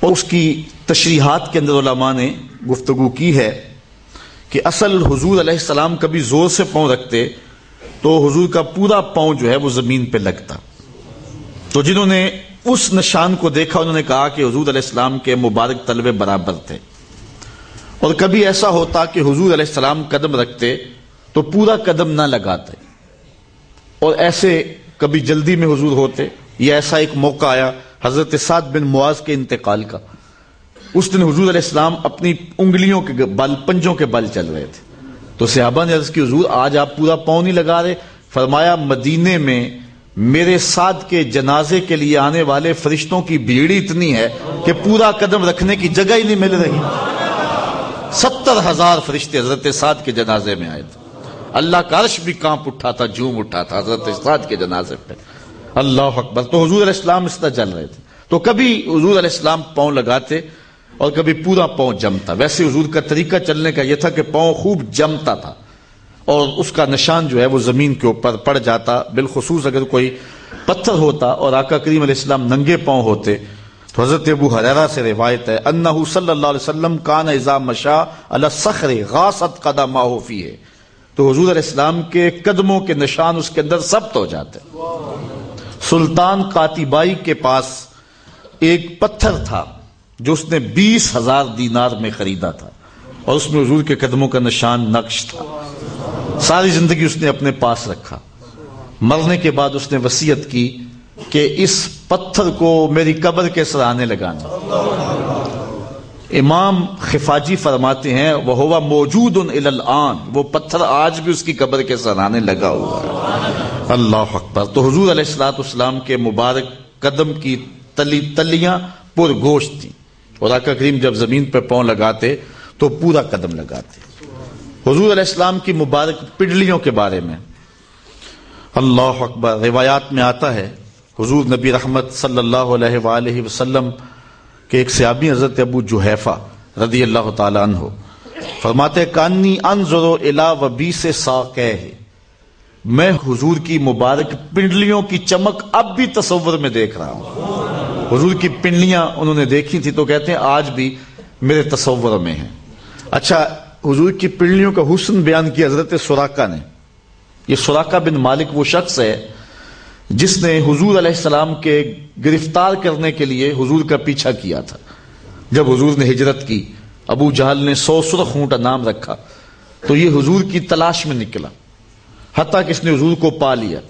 اور اس کی تشریحات کے اندر علماء نے گفتگو کی ہے کہ اصل حضور علیہ السلام کبھی زور سے پاؤں رکھتے تو حضور کا پورا پاؤں جو ہے وہ زمین پہ لگتا۔ تو جنہوں نے اس نشان کو دیکھا، انہوں نے کہا کہ حضور علیہ السلام کے مبارک طلبے برابر تھے۔ اور کبھی ایسا ہوتا کہ حضور علیہ السلام قدم رکھتے تو پورا قدم نہ لگاتے اور ایسے کبھی جلدی میں حضور ہوتے یا ایسا ایک موقع آیا حضرت سعد بن معاذ کے انتقال کا۔ اس دن حضور علیہ السلام اپنی انگلیوں کے بل پنجوں کے بل چل رہے تھے۔ تو صحابہ نے عرض کی، حضور، آج آپ پورا پاؤں نہیں لگا رہے؟ فرمایا، مدینے میں میرے ساتھ کے جنازے کے لیے آنے والے فرشتوں کی بھیڑ اتنی ہے کہ پورا قدم رکھنے کی جگہ ہی نہیں مل رہی۔ ستر ہزار فرشتے حضرت سعد کے جنازے میں آئے تھے۔ اللہ کا عرش بھی کانپ اٹھا تھا، جھوم اٹھا تھا حضرت سعد کے جنازے پہ۔ اللہ اکبر۔ تو حضور علیہ السلام اس طرح چل رہے تھے۔ تو کبھی حضور علیہ السلام پاؤں لگاتے اور کبھی پورا پاؤں جمتا۔ ویسے حضور کا طریقہ چلنے کا یہ تھا کہ پاؤں خوب جمتا تھا اور اس کا نشان جو ہے وہ زمین کے اوپر پڑ جاتا۔ بالخصوص اگر کوئی پتھر ہوتا اور آقا کریم علیہ السلام ننگے پاؤں ہوتے تو حضرت ابو حریرہ سے روایت ہے، انہو صلی اللہ علیہ وسلم کان اذا مشا علی الصخر غاصت قدمہ فی ہے۔ تو حضور علیہ السلام کے قدموں کے نشان اس کے اندر ثبت ہو جاتے ہیں۔ سلطان قاتبائی کے پاس ایک پتھر تھا جو اس نے بیس ہزار دینار میں خریدا تھا۔ اور اس میں حضور کے قدموں کا نشان نقش تھا۔ ساری زندگی اس نے اپنے پاس رکھا۔ مرنے کے بعد اس نے وسیعت کی کہ اس پتھر کو میری قبر کے سرانے لگانا۔ امام خفاجی فرماتے ہیں وہ ہوا موجود ان وہ پتھر آج بھی اس کی قبر کے سرانے لگا ہوا ہے۔ اللہ اکبر۔ تو حضور علیہ السلاۃ اسلام کے مبارک قدم کی تلی، تلیاں پر گوشت تھیں۔ اور آقا کریم جب زمین پہ پاؤں لگاتے، تو پورا قدم لگاتے۔ حضور علیہ السلام کی مبارک پڈلیوں کے بارے میں۔ اللہ اکبر۔ روایات میں آتا ہے حضور نبی رحمت صلی اللہ علیہ وآلہ وسلم کے ایک سیابی حضرت ابو جوحیفہ رضی اللہ تعالیٰ عنہ فرماتے کانی انظرو الہ و بی سے ہے۔ میں حضور کی مبارک پنڈلیوں کی چمک اب بھی تصور میں دیکھ رہا ہوں۔ حضور کی پنڈلیاں انہوں نے دیکھی تھی تو کہتے ہیں، آج بھی میرے تصور میں ہیں۔ اچھا حضور کی پنڈلیوں کا حسن بیان کیا حضرت سوراقہ نے۔ یہ سوراقہ بن مالک وہ شخص ہے جس نے حضور علیہ السلام کے گرفتار کرنے کے لیے حضور کا پیچھا کیا تھا۔ جب حضور نے ہجرت کی، ابو جہل نے سو سرخ اونٹا نام رکھا، تو یہ حضور کی تلاش میں نکلا۔ حتیٰ کہ اس نے حضور کو پا لیا۔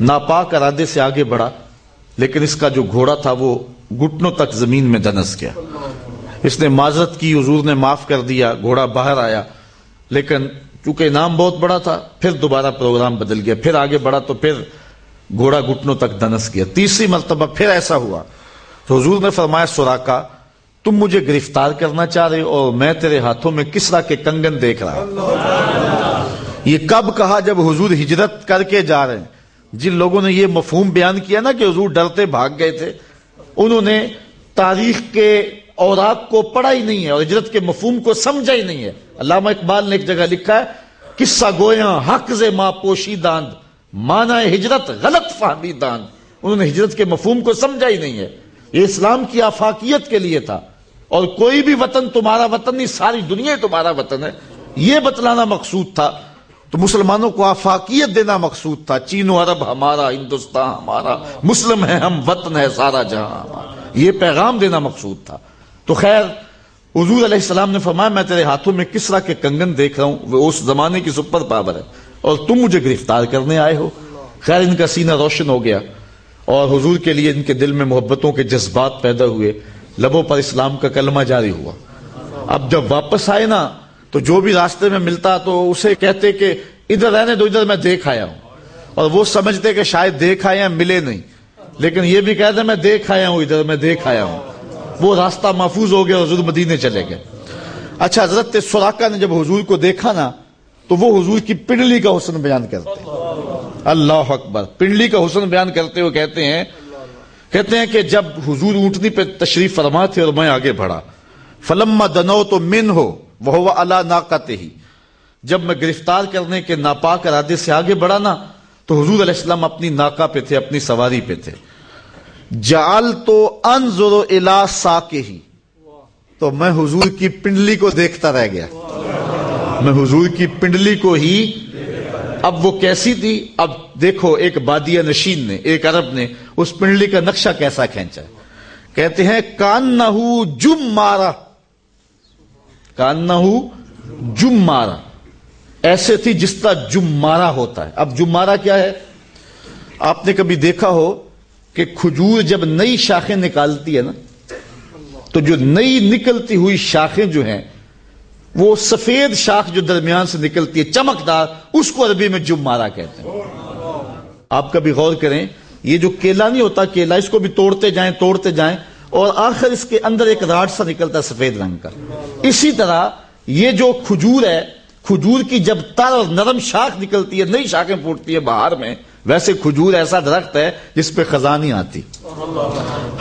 ناپاک ارادے سے آگے بڑھا، لیکن اس کا جو گھوڑا تھا، وہ گھٹنوں تک زمین میں دنس گیا۔ اس نے معذرت کی، حضور نے معاف کر دیا، گھوڑا باہر آیا۔ لیکن چونکہ انعام بہت بڑا تھا، پھر دوبارہ پروگرام بدل گیا۔ پھر آگے بڑھا تو پھر گھوڑا گھٹنوں تک دنس گیا تیسری مرتبہ پھر ایسا ہوا۔ تو حضور نے فرمایا سوراکا تم مجھے گرفتار کرنا چاہ رہے ہو اور میں تیرے ہاتھوں میں کس طرح کے کنگن دیکھ رہا یہ کب کہا جب حضور ہجرت کر کے جا رہے ہیں؟ جن لوگوں نے یہ مفہوم بیان کیا نا کہ حضور ڈرتے بھاگ گئے تھے، انہوں نے تاریخ کے اوراق کو پڑھا ہی نہیں ہے اور ہجرت کے مفہوم کو سمجھا ہی نہیں ہے۔ علامہ اقبال نے ایک جگہ لکھا ہے، قصہ گویا حق زے ماں پوشی مانا ہجرت غلط فہمی داند انہوں نے ہجرت کے مفہوم کو سمجھا ہی نہیں ہے۔ یہ اسلام کی آفاقیت کے لیے تھا۔ اور کوئی بھی وطن تمہارا وطن نہیں، ساری دنیا تمہارا وطن ہے۔ یہ بتلانا مقصود تھا۔ تو مسلمانوں کو آفاقیت دینا مقصود تھا۔ چین و عرب ہمارا، ہندوستان ہمارا، مسلم ہے ہم، وطن ہے سارا جہاں۔ ہمارا یہ پیغام دینا مقصود تھا۔ تو خیر، حضور علیہ السلام نے فرمایا، میں تیرے ہاتھوں میں کس طرح کے کنگن دیکھ رہا ہوں، وہ اس زمانے کی سپر پاور ہے۔ اور تم مجھے گرفتار کرنے آئے ہو۔ خیر، ان کا سینہ روشن ہو گیا اور حضور کے لیے ان کے دل میں محبتوں کے جذبات پیدا ہوئے۔ لبوں پر اسلام کا کلمہ جاری ہوا۔ اب جب واپس آئے نا، تو جو بھی راستے میں ملتا تو اسے کہتے کہ ادھر رہنے دو، ادھر میں دیکھ آیا ہوں۔ اور وہ سمجھتے کہ شاید دیکھ آئے ہیں، ملے نہیں۔ لیکن یہ بھی کہتے میں دیکھ آیا ہوں، ادھر میں دیکھ آیا ہوں۔ وہ راستہ محفوظ ہو گیا حضور مدینے چلے گئے۔ اچھا حضرت سوراقہ نے جب حضور کو دیکھا نا تو وہ حضور کی پنڈلی کا حسن بیان کرتے ہیں۔ اللہ اکبر۔ پنڈلی کا حسن بیان کرتے ہوئے کہتے ہیں کہتے ہیں کہ جب حضور اونٹنی پہ تشریف فرما تھے اور میں آگے بڑھا، فلما دنو تو من ہو وہ اللہ ناقتے ہی جب میں گرفتار کرنے کے ناپاک ارادے سے آگے بڑھا نا، تو حضور علیہ السلام اپنی ناکا پہ تھے، اپنی سواری پہ تھے۔ جال تو انزر الا سا کے ہی تو میں حضور کی پنڈلی کو دیکھتا رہ گیا۔ میں حضور کی پنڈلی کو ہی اب وہ کیسی تھی؟ اب دیکھو، ایک بادیا نشین نے، ایک عرب نے اس پنڈلی کا نقشہ کیسا کھینچا؟ کہتے ہیں کان نہ جم مارا۔ کان نہ جم مارا۔ ایسے تھی جس طرح جم مارا ہوتا ہے۔ اب جم مارا کیا ہے؟ آپ نے کبھی دیکھا ہو کہ کھجور جب نئی شاخیں نکالتی ہے نا، تو جو نئی نکلتی ہوئی شاخیں جو ہیں وہ سفید شاخ جو درمیان سے نکلتی ہے، چمکدار، اس کو عربی میں جم مارا کہتے ہیں۔ آپ کبھی غور کریں، یہ جو کیلا نہیں ہوتا، کیلا، اس کو بھی توڑتے جائیں توڑتے جائیں، اور آخر اس کے اندر ایک راڈ سا نکلتا ہے سفید رنگ کا۔ اسی طرح یہ جو کھجور ہے، کھجور کی جب تر اور نرم شاخ نکلتی ہے، نئی شاخیں پھوٹتی ہے باہر میں، ویسے کھجور ایسا درخت ہے جس پہ خزاں نہیں آتی۔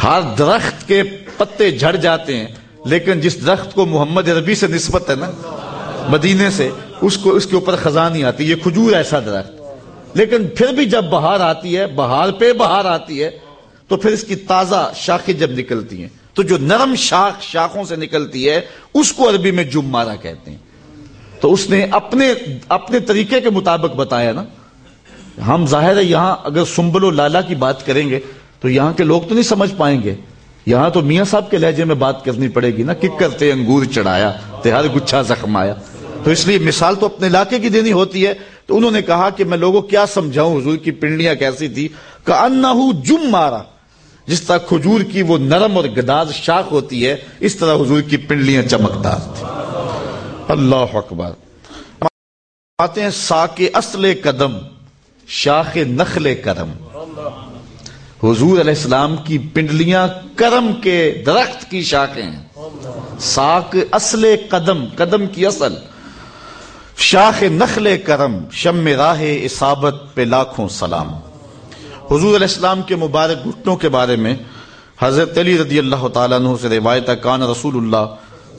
ہر درخت کے پتے جھڑ جاتے ہیں۔ لیکن جس درخت کو محمد عربی سے نسبت ہے نا، مدینے سے، اس کو، اس کے اوپر خزاں نہیں آتی، یہ کھجور ایسا درخت۔ لیکن پھر بھی جب بہار آتی ہے، بہار پہ بہار آتی ہے، تو پھر اس کی تازہ شاخیں جب نکلتی ہیں، تو جو نرم شاخ شاخوں سے نکلتی ہے، اس کو عربی میں جم مارا کہتے ہیں۔ تو اس نے اپنے اپنے طریقے کے مطابق بتایا نا۔ ہم ظاہر ہے یہاں اگر سنبل و لالا کی بات کریں گے، تو یہاں کے لوگ تو نہیں سمجھ پائیں گے۔ یہاں تو میاں صاحب کے لہجے میں بات کرنی پڑے گی نا، کک کرتے انگور چڑھایا ہر گچھا زخم آیا تو اس لیے مثال تو اپنے علاقے کی دینی ہوتی ہے۔ تو انہوں نے کہا کہ میں لوگوں کیا سمجھاؤں؟ حضور کی پنڈلیاں کیسی تھی؟ کہ انا جم مارا۔ جس طرح کھجور کی وہ نرم اور گداز شاخ ہوتی ہے، اس طرح حضور کی پنڈلیاں چمکدار تھی اللہ اکبر۔ آتے ہیں ساک اصل قدم، شاخ نخل کرم۔ حضور علیہ السلام کی پنڈلیاں کرم کے درخت کی شاخیں ساک اصل قدم قدم کی اصل۔ شاخ نخل کرم شم راہ اصابت پہ لاکھوں سلام۔ حضور علیہ السلام کے مبارک گھٹنوں کے بارے میں حضرت علی رضی اللہ تعالیٰ عنہ سے روایت کان رسول اللہ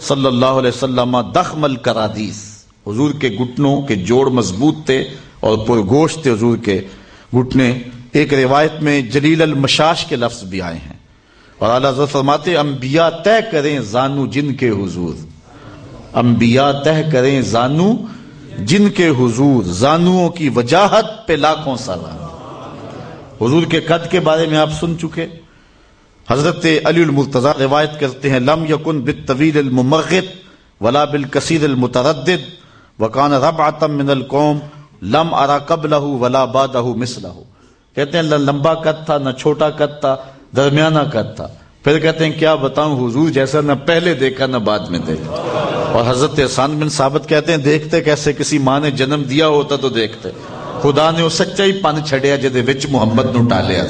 صلی اللہ علیہ وسلم دخم الکرادیس حضور کے گھٹنوں کے جوڑ مضبوط تھے اور پرگوشت تھے حضور کے گھٹنے۔ ایک روایت میں جلیل المشاش کے لفظ بھی آئے ہیں۔ اور اعلیٰ فرماتے انبیاء طے کریں زانو جن کے حضور۔ انبیاء طے کریں زانو جن کے حضور۔ زانوؤں کی وجاہت پہ لاکھوں سلام حضور کے قد کے بارے میں آپ سن چکے۔ حضرت علی المرتضی روایت کرتے ہیں، لم یکن بالطویل الممغت ولا بالکثیر المتردد وکان ربعتم من القوم، لم ارا قبلہ ولا بعدہ مثلہ۔ کہتے ہیں لمبا قد تھا، نہ چھوٹا قد تھا، درمیانہ قد تھا۔ پھر کہتے ہیں، کیا بتاؤں حضور جیسا نہ پہلے دیکھا، نہ بعد میں دیکھا۔ اور حضرت احسان بن ثابت کہتے ہیں، دیکھتے کیسے کسی ماں نے جنم دیا ہوتا تو دیکھتے۔ خدا نے وہ سچا ہی پن چھڑیا جدے وچ محمد نو ٹالیا۔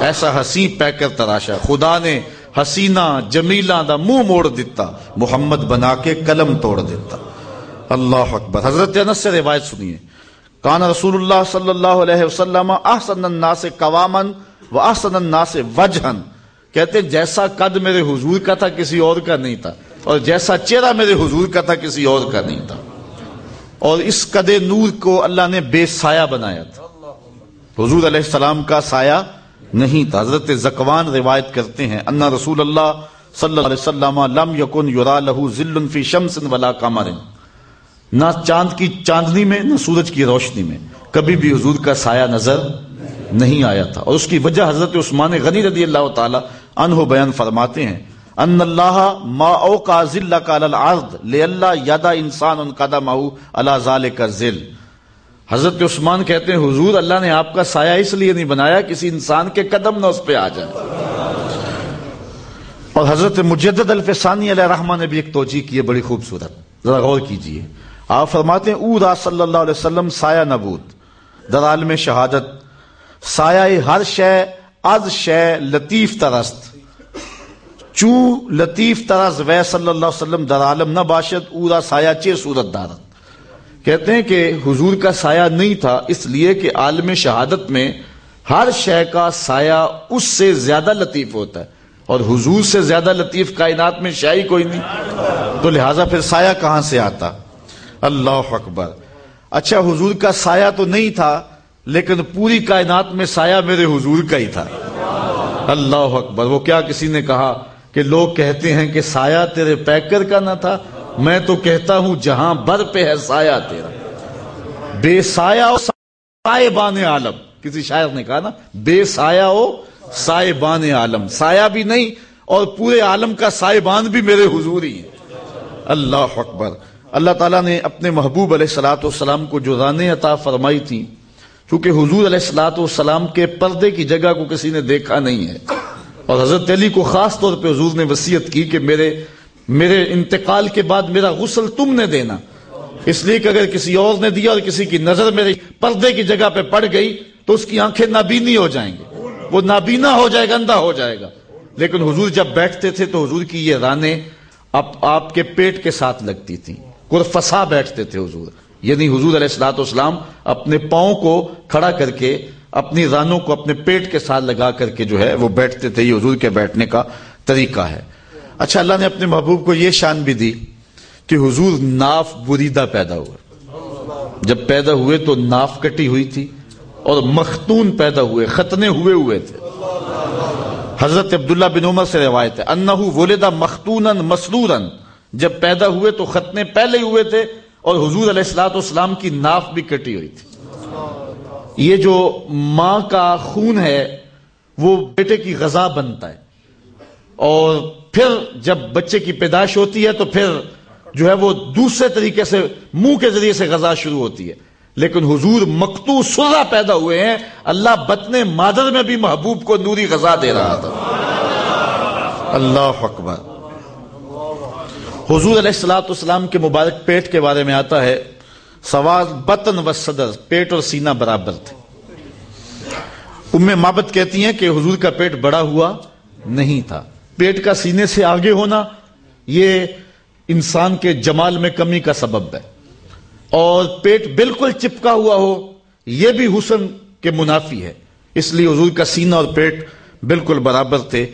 ایسا حسین پیکر تراشا۔ خدا نے حسینہ، جمیلہ دا منہ موڑ دیتا محمد بنا کے قلم توڑ دیتا اللہ اکبر۔ حضرت انس سے روایت سنیے۔ کان رسول اللہ صلی اللہ علیہ وسلم احسن الناس قوامن و احسن الناس وجہن کہتے جیسا قد میرے حضور کا تھا، کسی اور کا نہیں تھا۔ اور جیسا چہرہ میرے حضور کا تھا، کسی اور کا نہیں تھا۔ اور اس قد نور کو اللہ نے بے سایہ بنایا تھا۔ حضور علیہ السلام کا سایہ نہیں تھا۔ حضرت زکوان روایت کرتے ہیں، انا رسول اللہ صلی اللہ علیہ وسلم لم یکن یرا لہو ذل فی شمس ولا قمر۔ نہ چاند کی چاندنی میں، نہ سورج کی روشنی میں۔ کبھی بھی حضور کا سایہ نظر نہیں آیا تھا۔ اور اس کی وجہ حضرت عثمان غنی رضی اللہ تعالی عنہ بیان فرماتے ہیں۔ ان اللہ ما اوقا ذل کا الارض لاللہ یدا انسان ان قدمہ علی ذالک ذل حضرت عثمان کہتے ہیں، حضور اللہ نے آپ کا سایہ اس لیے نہیں بنایا کسی انسان کے قدم نہ اس پہ آ جائے۔ اور حضرت مجدد الفسانی علیہ رحمان نے بھی ایک توجہ کی ہے بڑی خوبصورت۔ ذرا غور کیجیے۔ آپ فرماتے ہیں اورا صلی اللہ علیہ وسلم سایہ نبوت در عالم شہادت۔ سایہ ہر شے از شے لطیف ترست چو لطیف ترس وے صلی اللہ علیہ وسلم در عالم نہ باشد اورا سایہ چے صورت دارت کہتے ہیں کہ حضور کا سایہ نہیں تھا، اس لیے کہ عالم شہادت میں ہر شے کا سایہ اس سے زیادہ لطیف ہوتا ہے۔ اور حضور سے زیادہ لطیف کائنات میں شاہی کوئی نہیں۔ تو لہٰذا پھر سایہ کہاں سے آتا؟ اللہ اکبر۔ اچھا حضور کا سایہ تو نہیں تھا، لیکن پوری کائنات میں سایہ میرے حضور کا ہی تھا۔ اللہ اکبر۔ وہ کیا کسی نے کہا کہ لوگ کہتے ہیں کہ سایہ تیرے پیکر کا نہ تھا؟ میں تو کہتا ہوں جہاں بر پہ ہے سایہ تیرا۔ بے سایہ ہو سائے بان عالم۔ کسی شاعر نے کہا نا، بے سایہ ہو سائے بان عالم۔ سایہ بھی نہیں اور پورے عالم کا سائے بان بھی میرے حضور ہی ہیں اللہ اکبر۔ اللہ تعالیٰ نے اپنے محبوب علیہ السلاۃ والسلام کو جو رانے عطا فرمائی تھی، چونکہ حضور علیہ السلاۃ والسلام کے پردے کی جگہ کو کسی نے دیکھا نہیں ہے۔ اور حضرت علی کو خاص طور پہ حضور نے وسیعت کی کہ میرے میرے انتقال کے بعد میرا غسل تم نے دینا۔ اس لیے کہ اگر کسی اور نے دیا اور کسی کی نظر میرے پردے کی جگہ پہ پڑ گئی، تو اس کی آنکھیں نابینی ہو جائیں گے۔ وہ نابینا ہو جائے گا، اندھا ہو جائے گا۔ لیکن حضور جب بیٹھتے تھے تو حضور کی یہ رانیں آپ کے پیٹ کے ساتھ لگتی تھیں۔ قرفسا بیٹھتے تھے حضور۔ یعنی حضور علیہ السلاۃ والسلام اپنے پاؤں کو کھڑا کر کے، اپنی رانوں کو اپنے پیٹ کے ساتھ لگا کر کے جو ہے وہ بیٹھتے تھے۔ یہ حضور کے بیٹھنے کا طریقہ ہے۔ اچھا اللہ نے اپنے محبوب کو یہ شان بھی دی کہ حضور ناف بریدہ پیدا ہوئے جب پیدا ہوئے تو ناف کٹی ہوئی تھی اور مختون پیدا ہوئے، ختنے ہوئے ہوئے تھے۔ حضرت عبداللہ بن عمر سے روایت ہے، انہو ولدہ مختون مسرورن جب پیدا ہوئے تو ختنے پہلے ہوئے تھے اور حضور علیہ السلاۃ والسلام کی ناف بھی کٹی ہوئی تھی۔ یہ جو ماں کا خون ہے، وہ بیٹے کی غذا بنتا ہے۔ اور پھر جب بچے کی پیدائش ہوتی ہے تو پھر جو ہے وہ دوسرے طریقے سے، منہ کے ذریعے سے غذا شروع ہوتی ہے۔ لیکن حضور مکتو سزا پیدا ہوئے ہیں۔ اللہ بطن مادر میں بھی محبوب کو نوری غذا دے رہا تھا۔ اللہ اکبر۔ حضور علیہ السلاۃ السلام کے مبارک پیٹ کے بارے میں آتا ہے، سوال بطن و صدر، پیٹ اور سینہ برابر تھے۔ ام محبت کہتی ہیں کہ حضور کا پیٹ بڑا ہوا نہیں تھا۔ پیٹ کا سینے سے آگے ہونا یہ انسان کے جمال میں کمی کا سبب ہے۔ اور پیٹ بالکل چپکا ہوا ہو، یہ بھی حسن کے منافی ہے۔ اس لیے حضور کا سینہ اور پیٹ بالکل برابر تھے۔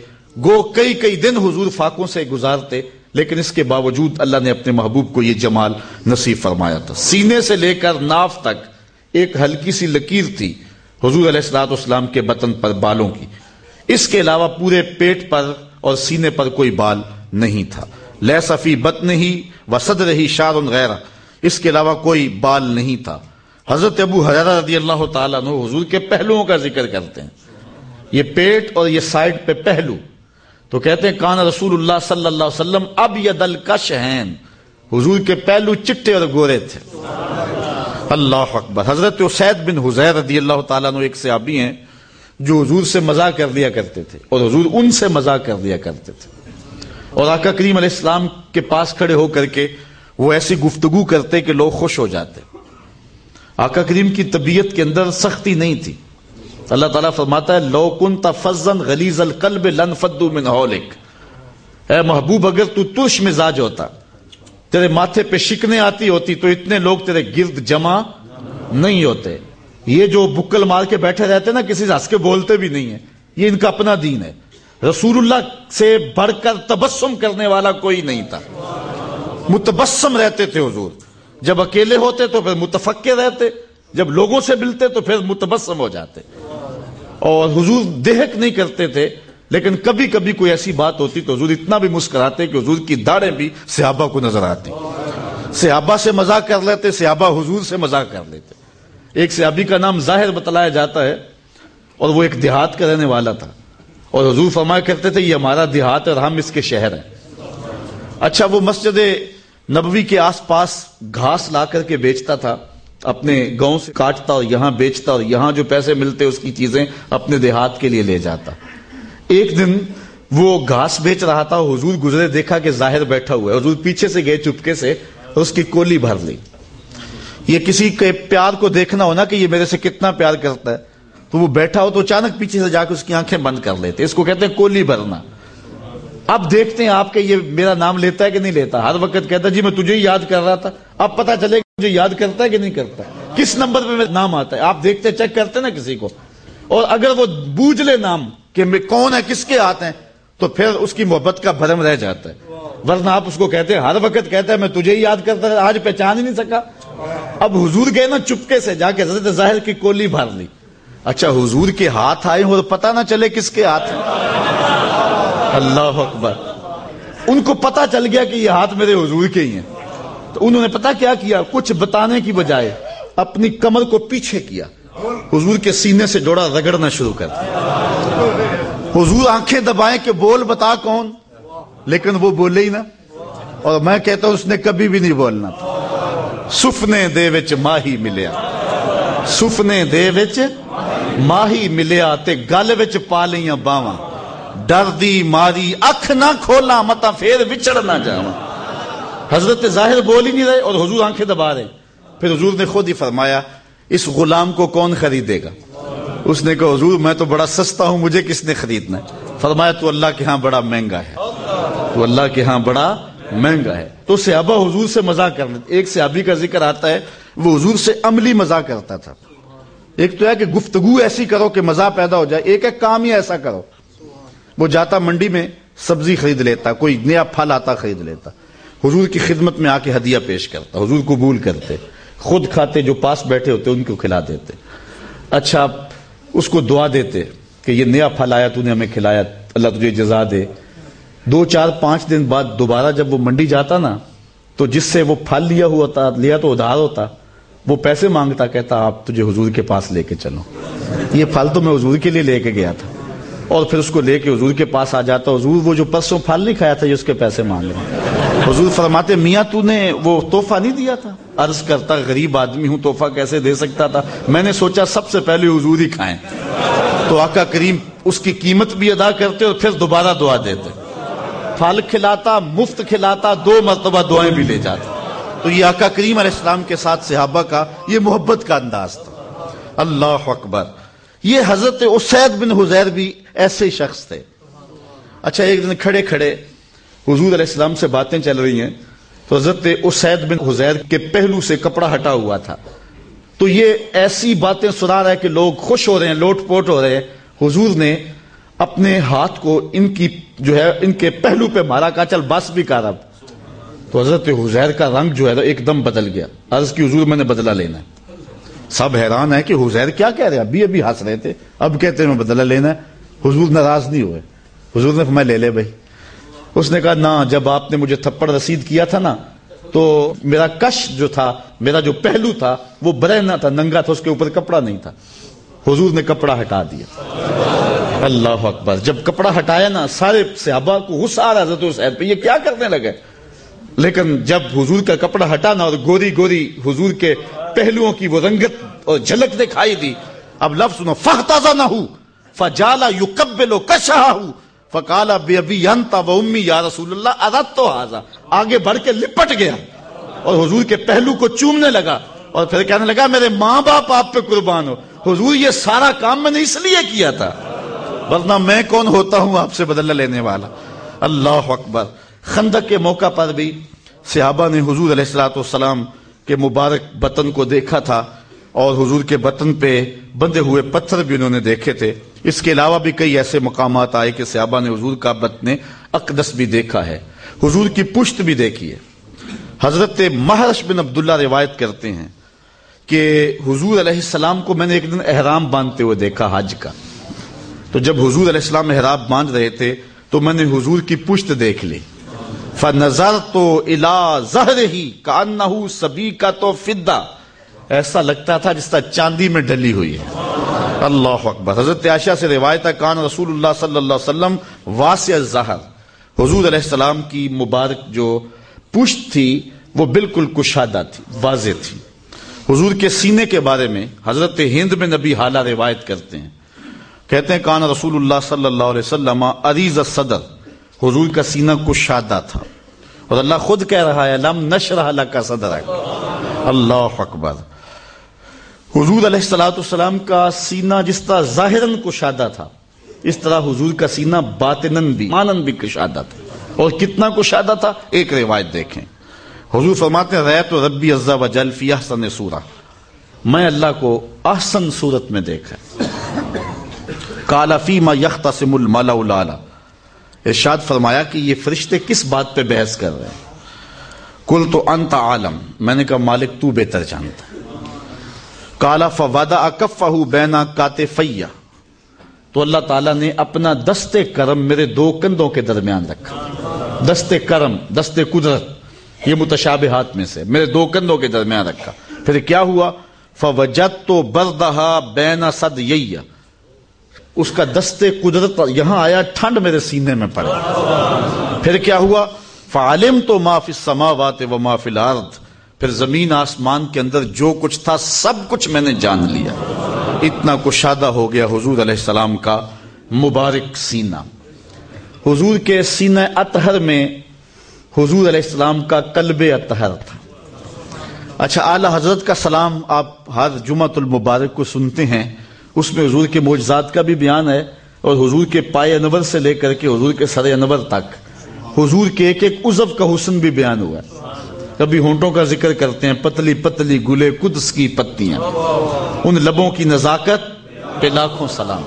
گو کئی کئی دن حضور فاقوں سے گزارتے لیکن اس کے باوجود اللہ نے اپنے محبوب کو یہ جمال نصیب فرمایا تھا۔ سینے سے لے کر ناف تک ایک ہلکی سی لکیر تھی حضور علیہ السلاط اسلام کے بطن پر بالوں کی۔ اس کے علاوہ پورے پیٹ پر اور سینے پر کوئی بال نہیں تھا۔ لہ صفی بطن ہی و صدر ہی شار غیرہ۔ اس کے علاوہ کوئی بال نہیں تھا۔ حضرت ابو حضرت رضی اللہ تعالیٰ عنہ حضور کے پہلوؤں کا ذکر کرتے ہیں۔ یہ پیٹ اور یہ سائڈ پہ پہلو۔ تو کہتے ہیں، کان رسول اللہ صلی اللہ علیہ وسلم اب یہ دل حضور کے پہلو چٹے اور گورے تھے۔ اللہ اکبر۔ حضرت اسید بن حزیر رضی اللہ تعالیٰ عنہ ایک صحابی ہیں جو حضور سے مزاق کر دیا کرتے تھے اور حضور ان سے مزاق کر دیا کرتے تھے۔ اور آقا کریم علیہ السلام کے پاس کھڑے ہو کر کے وہ ایسی گفتگو کرتے کہ لوگ خوش ہو جاتے۔ آقا کریم کی طبیعت کے اندر سختی نہیں تھی۔ اللہ تعالیٰ فرماتا ہے، لو کن تفزن غلیز القلب لن فدو من ہولک اے محبوب، اگر تو ترش مزاج ہوتا، تیرے ماتھے پہ شکنے آتی ہوتی، تو اتنے لوگ تیرے گرد جمع نہیں ہوتے. یہ جو بکل مار کے بیٹھے رہتے نا، کسی سے ہنس کے بولتے بھی نہیں ہے یہ ان کا اپنا دین ہے. رسول اللہ سے بڑھ کر تبسم کرنے والا کوئی نہیں تھا. متبسم رہتے تھے حضور. جب اکیلے ہوتے تو پھر متفقے رہتے، جب لوگوں سے ملتے تو پھر متبسم ہو جاتے. اور حضور دہک نہیں کرتے تھے، لیکن کبھی کبھی کوئی ایسی بات ہوتی تو حضور اتنا بھی مسکراتے کہ حضور کی داڑیں بھی صحابہ کو نظر آتی۔ صحابہ سے مزاق کر لیتے، صحابہ حضور سے مزاق کر لیتے۔ ایک صحابی کا نام ظاہر بتلایا جاتا ہے اور وہ ایک دیہات کا رہنے والا تھا۔ اور حضور فرمایا کرتے تھے، یہ ہمارا دیہات اور ہم اس کے شہر ہیں۔ اچھا وہ مسجد نبوی کے آس پاس گھاس لا کر کے بیچتا تھا۔ اپنے گاؤں سے کاٹتا اور یہاں بیچتا اور یہاں جو پیسے ملتے اس کی چیزیں اپنے دیہات کے لیے لے جاتا۔ ایک دن وہ گھاس بیچ رہا تھا، حضور گزرے دیکھا کہ ظاہر بیٹھا ہوا ہے۔ حضور پیچھے سے گئے، چپکے سے اس کی کولی بھر لی۔ یہ کسی کے پیار کو دیکھنا ہونا کہ یہ میرے سے کتنا پیار کرتا ہے۔ تو وہ بیٹھا ہو تو اچانک پیچھے سے جا کے اس کی آنکھیں بند کر لیتے۔ اس کو کہتے ہیں کولی بھرنا۔ اب دیکھتے ہیں آپ کے یہ میرا نام لیتا ہے کہ نہیں لیتا۔ ہر وقت کہتا ہے جی میں تجھے ہی یاد کر رہا تھا۔ اب پتا چلے گا مجھے یاد کرتا ہے کہ نہیں کرتا کس نمبر پہ میرا نام آتا ہے؟ آپ دیکھتے چیک کرتے نا کسی کو۔ اور اگر وہ بوجھ لے نام کہ میں کون ہے، کس کے ہاتھ ہیں، تو پھر اس کی محبت کا بھرم رہ جاتا ہے۔ ورنہ آپ اس کو کہتے ہیں، ہر وقت کہتا ہے، میں تجھے ہی یاد کرتا آج پہچان ہی نہیں سکا۔ اب حضور گئے نا چپکے سے، جا کے حضرت ظاہر کی کولی بھر لی۔ اچھا حضور کے ہاتھ آئے ہو تو پتا نہ چلے کس کے ہاتھ اللہ اکبر۔ ان کو پتا چل گیا کہ یہ ہاتھ میرے حضور کے ہی ہیں۔ تو انہوں نے پتا کیا کیا؟ کچھ بتانے کی بجائے اپنی کمر کو پیچھے کیا۔ حضور کے سینے سے جوڑا رگڑنا شروع کر دیا۔ حضور آنکھیں دبائیں کہ بول بتا کون؟ لیکن وہ بولے ہی نا اور میں کہتا ہوں اس نے کبھی بھی نہیں بولنا۔ تھا سفنے دے وچ ماہی ملیا۔ سفنے دے وچ ماہی ملیا تے گل وچ پا لیاں باواں۔ ڈر دی ماری اکھ نہ کھولا متا پھر وچڑ نہ جاواں۔ حضرت ظاہر بول ہی نہیں رہے اور حضور آنکھیں دبا رہے پھر حضور نے خود ہی فرمایا، اس غلام کو کون خریدے گا؟ اس نے کہا، حضور، میں تو بڑا سستا ہوں، مجھے کس نے خریدنا ہے؟ فرمایا، تو اللہ کے ہاں بڑا مہنگا ہے۔ تو اللہ کے ہاں بڑا مہنگا ہے۔ تو صحابہ حضور سے مزاق کرنے، ایک صحابی کا ذکر آتا ہے، وہ حضور سے عملی مزاق کرتا تھا۔ ایک تو ہے کہ گفتگو ایسی کرو کہ مزہ پیدا ہو جائے، ایک ہے کام ہی ایسا کرو۔ وہ جاتا منڈی میں سبزی خرید لیتا، کوئی نیا پھل آتا خرید لیتا۔ حضور کی خدمت میں آ کے ہدیہ پیش کرتا، حضور قبول کرتے، خود کھاتے جو پاس بیٹھے ہوتے، ان کو کھلا دیتے۔ اچھا اس کو دعا دیتے کہ یہ نیا پھل آیا، تو نے ہمیں کھلایا، اللہ تجھے جزا دے۔ دو، چار، پانچ دن بعد دوبارہ جب وہ منڈی جاتا نا، تو جس سے وہ پھل لیا ہوا تھا، لیا تو ادھار ہوتا، وہ پیسے مانگتا، کہتا، آپ تجھے حضور کے پاس لے کے چلو۔ یہ پھل تو میں حضور کے لیے لے کے گیا تھا۔ اور پھر اس کو لے کے حضور کے پاس آ جاتا، حضور وہ جو پرسوں پھل نہیں کھایا تھا، یہ اس کے پیسے مانگ رہے حضور فرماتے میاں تو نے وہ تحفہ نہیں دیا تھا؟ عرض کرتا، غریب آدمی ہوں، تحفہ کیسے دے سکتا تھا؟ میں نے سوچا سب سے پہلے حضور ہی کھائیں۔ تو آقا کریم اس کی قیمت بھی ادا کرتے اور پھر دوبارہ دعا دیتے۔ پھل کھلاتا، مفت کھلاتا، دو مرتبہ دعائیں بھی لے جاتا۔ تو یہ آقا کریم علیہ السلام کے ساتھ صحابہ کا یہ محبت کا انداز تھا۔ اللہ اکبر۔ یہ حضرت اسید بن حزیر بھی ایسے شخص تھے۔ اچھا ایک دن کھڑے کھڑے حضور علیہ السلام سے باتیں چل رہی ہیں، تو حضرت اسید بن حزیر کے پہلو سے کپڑا ہٹا ہوا تھا۔ تو یہ ایسی باتیں سنا رہا ہے کہ لوگ خوش ہو رہے ہیں، لوٹ پوٹ ہو رہے ہیں۔ حضور نے اپنے ہاتھ کو ان کی جو ہے، ان کے پہلو پہ مارا کا چل بس بھی کہا تو حضرت حزیر کا رنگ جو ہے ایک دم بدل گیا۔ عرض کی، حضور میں نے بدلہ لینا ہے۔ سب حیران ہے کہ حزیر کیا کہہ رہے ابھی ابھی ہنس رہے تھے۔ اب کہتے ہیں میں بدلہ لینا ہے۔ حضور ناراض نہیں ہوئے۔ حضور نے میں لے لے بھائی۔ اس نے کہا، نہ، جب آپ نے مجھے تھپڑ رسید کیا تھا نا، تو میرا کش جو تھا، میرا جو پہلو تھا، وہ برہنا تھا، ننگا تھا، اس کے اوپر کپڑا نہیں تھا. حضور نے کپڑا ہٹا دیا۔ اللہ اکبر۔ جب کپڑا ہٹایا نا، سارے صحابہ کو غصہ آ رہا تھا پہ، یہ کیا کرنے لگے؟ لیکن جب حضور کا کپڑا ہٹانا اور گوری گوری حضور کے پہلوؤں کی وہ رنگت اور جھلک دکھائی دی، اب لفظ سنو نہ ہو فجالا یکبلو کشہا ہو فقالا بی ابی و امی یا رسول اللہ ارد تو آگے بڑھ کے لپٹ گیا۔ اور حضور کے پہلو کو چومنے لگا۔ اور پھر کہنے لگا، میرے ماں باپ آپ پہ قربان ہو۔ حضور یہ سارا کام میں نے اس لیے کیا تھا۔ ورنہ میں کون ہوتا ہوں آپ سے بدلہ لینے والا؟ اللہ اکبر۔ خندق کے موقع پر بھی صحابہ نے حضور علیہ السلام کے مبارک بطن کو دیکھا تھا۔ اور حضور کے بطن پہ بندے ہوئے پتھر بھی انہوں نے دیکھے تھے۔ اس کے علاوہ بھی کئی ایسے مقامات آئے کہ صحابہ نے حضور کا بطن اقدس بھی دیکھا ہے، حضور کی پشت بھی دیکھی ہے۔ حضرت مہرش بن عبداللہ روایت کرتے ہیں کہ حضور علیہ السلام کو میں نے ایک دن احرام باندھتے ہوئے دیکھا حج کا۔ تو جب حضور علیہ السلام احرام باندھ رہے تھے تو میں نے حضور کی پشت دیکھ لی۔ فنظر تو الا زہر ہی کانہ سبھی کا تو فدا ایسا لگتا تھا جس طرح چاندی میں ڈلی ہوئی ہے۔ اللہ اکبر۔ حضرت عائشہ سے روایت کان رسول اللہ صلی اللہ علیہ وسلم واسع زہر حضور علیہ السلام کی مبارک جو پشت تھی، وہ بالکل کشادہ تھی، واضح تھی۔ حضور کے سینے کے بارے میں حضرت ہند میں نبی حالہ روایت کرتے ہیں۔ کہتے ہیں، کان رسول اللہ صلی اللہ علیہ وسلم عریض صدر حضور کا سینہ کشادہ تھا۔ اور اللہ خود کہہ رہا ہے، لم نشرح اللہ کا صدر اللہ اکبر۔ حضور علیہ السلاۃ السلام کا سینہ جس طرح ظاہراً کشادہ تھا، اس طرح حضور کا سینہ باطنن بھی مانن بھی کشادہ تھا۔ اور کتنا کشادہ تھا؟ ایک روایت دیکھیں۔ حضور فرماتے ہیں ریت و ربی عزا و جل فی احسن سورہ میں اللہ کو احسن صورت میں دیکھا کالا فیما یختصم الملا ارشاد فرمایا کہ یہ فرشتے کس بات پہ بحث کر رہے ہیں؟ کل تو انت عالم۔ میں نے کہا، مالک تو بہتر جانتا ہے۔ کالا فوادہ اکف بینا کاتے فیا تو اللہ تعالیٰ نے اپنا دست کرم میرے دو کندھوں کے درمیان رکھا۔ دست کرم، دست قدرت، یہ متشابہات میں سے میرے دو کندھوں کے درمیان رکھا۔ پھر کیا ہوا؟ فوجت تو بردہا بینا صد اس کا دستے قدرت یہاں آیا، ٹھنڈ میرے سینے میں پڑے پھر کیا ہوا؟ فعالم تو معاف السماوات و معاف الارض۔ پھر زمین آسمان کے اندر جو کچھ تھا سب کچھ میں نے جان لیا۔ اتنا کشادہ ہو گیا حضور علیہ السلام کا مبارک سینہ۔ حضور کے سینہ اطہر میں حضور علیہ السلام کا قلب اطہر تھا۔ اچھا اعلی حضرت کا سلام آپ ہر جمعت المبارک کو سنتے ہیں۔ اس میں حضور کے معجزات کا بھی بیان ہے اور حضور کے پائے انور سے لے کر کے حضور کے سر انور تک۔ حضور کے ایک ایک عزب کا حسن بھی بیان ہوا ہے۔ کبھی ہونٹوں کا ذکر کرتے ہیں، پتلی پتلی گلے قدس کی پتیاں۔ ان لبوں کی نزاکت پہ لاکھوں سلام۔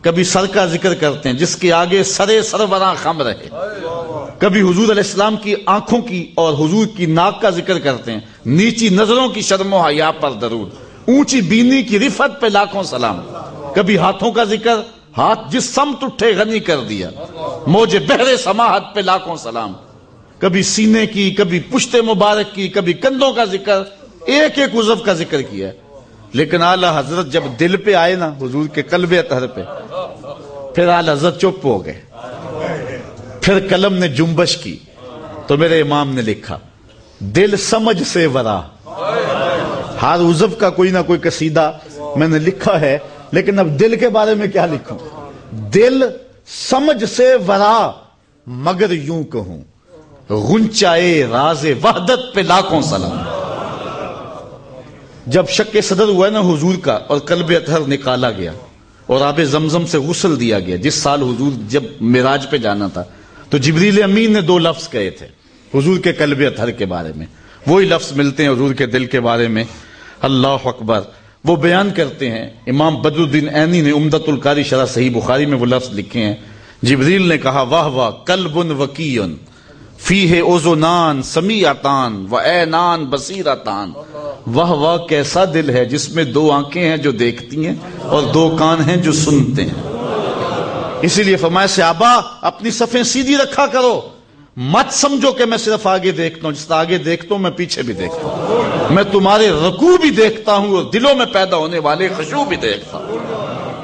کبھی سر کا ذکر کرتے ہیں، جس کے آگے سرے سربراہ خم رہے۔ کبھی حضور علیہ السلام کی آنکھوں کی اور حضور کی ناک کا ذکر کرتے ہیں۔ نیچی نظروں کی شرم و حیا پر درود۔ اونچی بینی کی رفت پہ لاکھوں سلام۔ کبھی ہاتھوں کا ذکر، ہاتھ جس سمت اٹھے غنی کر دیا۔ موجے بہرے سماحت پہ لاکھوں سلام۔ کبھی سینے کی، کبھی پشت مبارک کی، کبھی کندھوں کا ذکر، ایک ایک عزب کا ذکر کیا لیکن اعلی حضرت جب دل پہ آئے نا، حضور کے قلب اطہر پہ، پھر اعلی حضرت چپ ہو گئے۔ پھر قلم نے جنبش کی۔ تو میرے امام نے لکھا، دل سمجھ سے ورا۔ ہر عزب کا کوئی نہ کوئی قصیدہ میں نے لکھا ہے، لیکن اب دل کے بارے میں کیا لکھوں؟ دل سمجھ سے ورا، مگر یوں کہوں۔ غنچائے راز وحدت پہ لاکھوں سلام۔ جب شک صدر ہوا نا حضور کا اور قلب اطہر نکالا گیا اور آب زمزم سے غسل دیا گیا، جس سال حضور جب میراج پہ جانا تھا، تو جبریل امین نے دو لفظ کہے تھے، حضور کے قلب اطہر کے بارے میں۔ وہی لفظ ملتے ہیں حضور کے دل کے بارے میں۔ اللہ اکبر۔ وہ بیان کرتے ہیں، امام بدر الدین عینی نے امدت القاری شرح صحیح بخاری میں وہ لفظ لکھے ہیں۔ جبریل نے کہا، واہ واہ کلب وکیون فی ہے اوزو نان سمی آتان و اے نان بصیرتان۔ واہ واہ کیسا دل ہے جس میں دو آنکھیں ہیں جو دیکھتی ہیں اور دو کان ہیں جو سنتے ہیں۔ اسی لیے فرمایا صحابہ اپنی صفیں سیدھی رکھا کرو۔ مت سمجھو کہ میں صرف آگے دیکھتا ہوں، جس طرح آگے دیکھتا ہوں، میں پیچھے بھی دیکھتا ہوں۔ میں تمہارے رکوع بھی دیکھتا ہوں اور دلوں میں پیدا ہونے والے خشوع بھی دیکھتا ہوں۔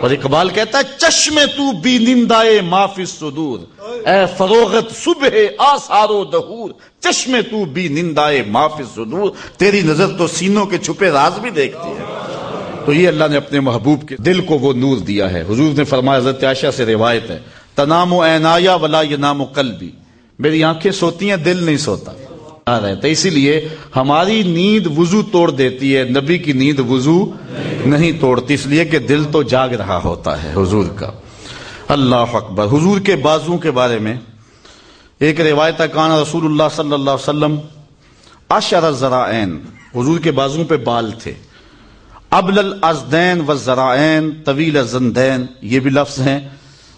اور اقبال کہتا ہے، چشمے تو بی نندائے معافی صدور۔ اے فروغت صبح آثار و دہور، چشمے تو بی نندائے معافی صدور۔ تیری نظر تو سینوں کے چھپے راز بھی دیکھتی ہے۔ تو یہ اللہ نے اپنے محبوب کے دل کو وہ نور دیا ہے۔ حضور نے فرمایا، حضرت عائشہ سے روایت ہے، تنام و اینایا ولا ینام و قلبی۔ میری آنکھیں سوتی ہیں، دل نہیں سوتا۔ رہتا اسی لیے ہماری نیند وضو توڑ دیتی ہے۔ نبی کی نیند وضو نہیں توڑتی، اس لیے کہ دل تو جاگ رہا ہوتا ہے حضور کا۔ اللہ اکبر۔ حضور کے بازو کے بارے میں ایک روایت کان رسول اللہ صلی اللہ علیہ وسلم اشر ذرائن حضور کے بازو پہ بال تھے۔ ابل الازدین و ذرائن طویل زندین یہ بھی لفظ ہیں۔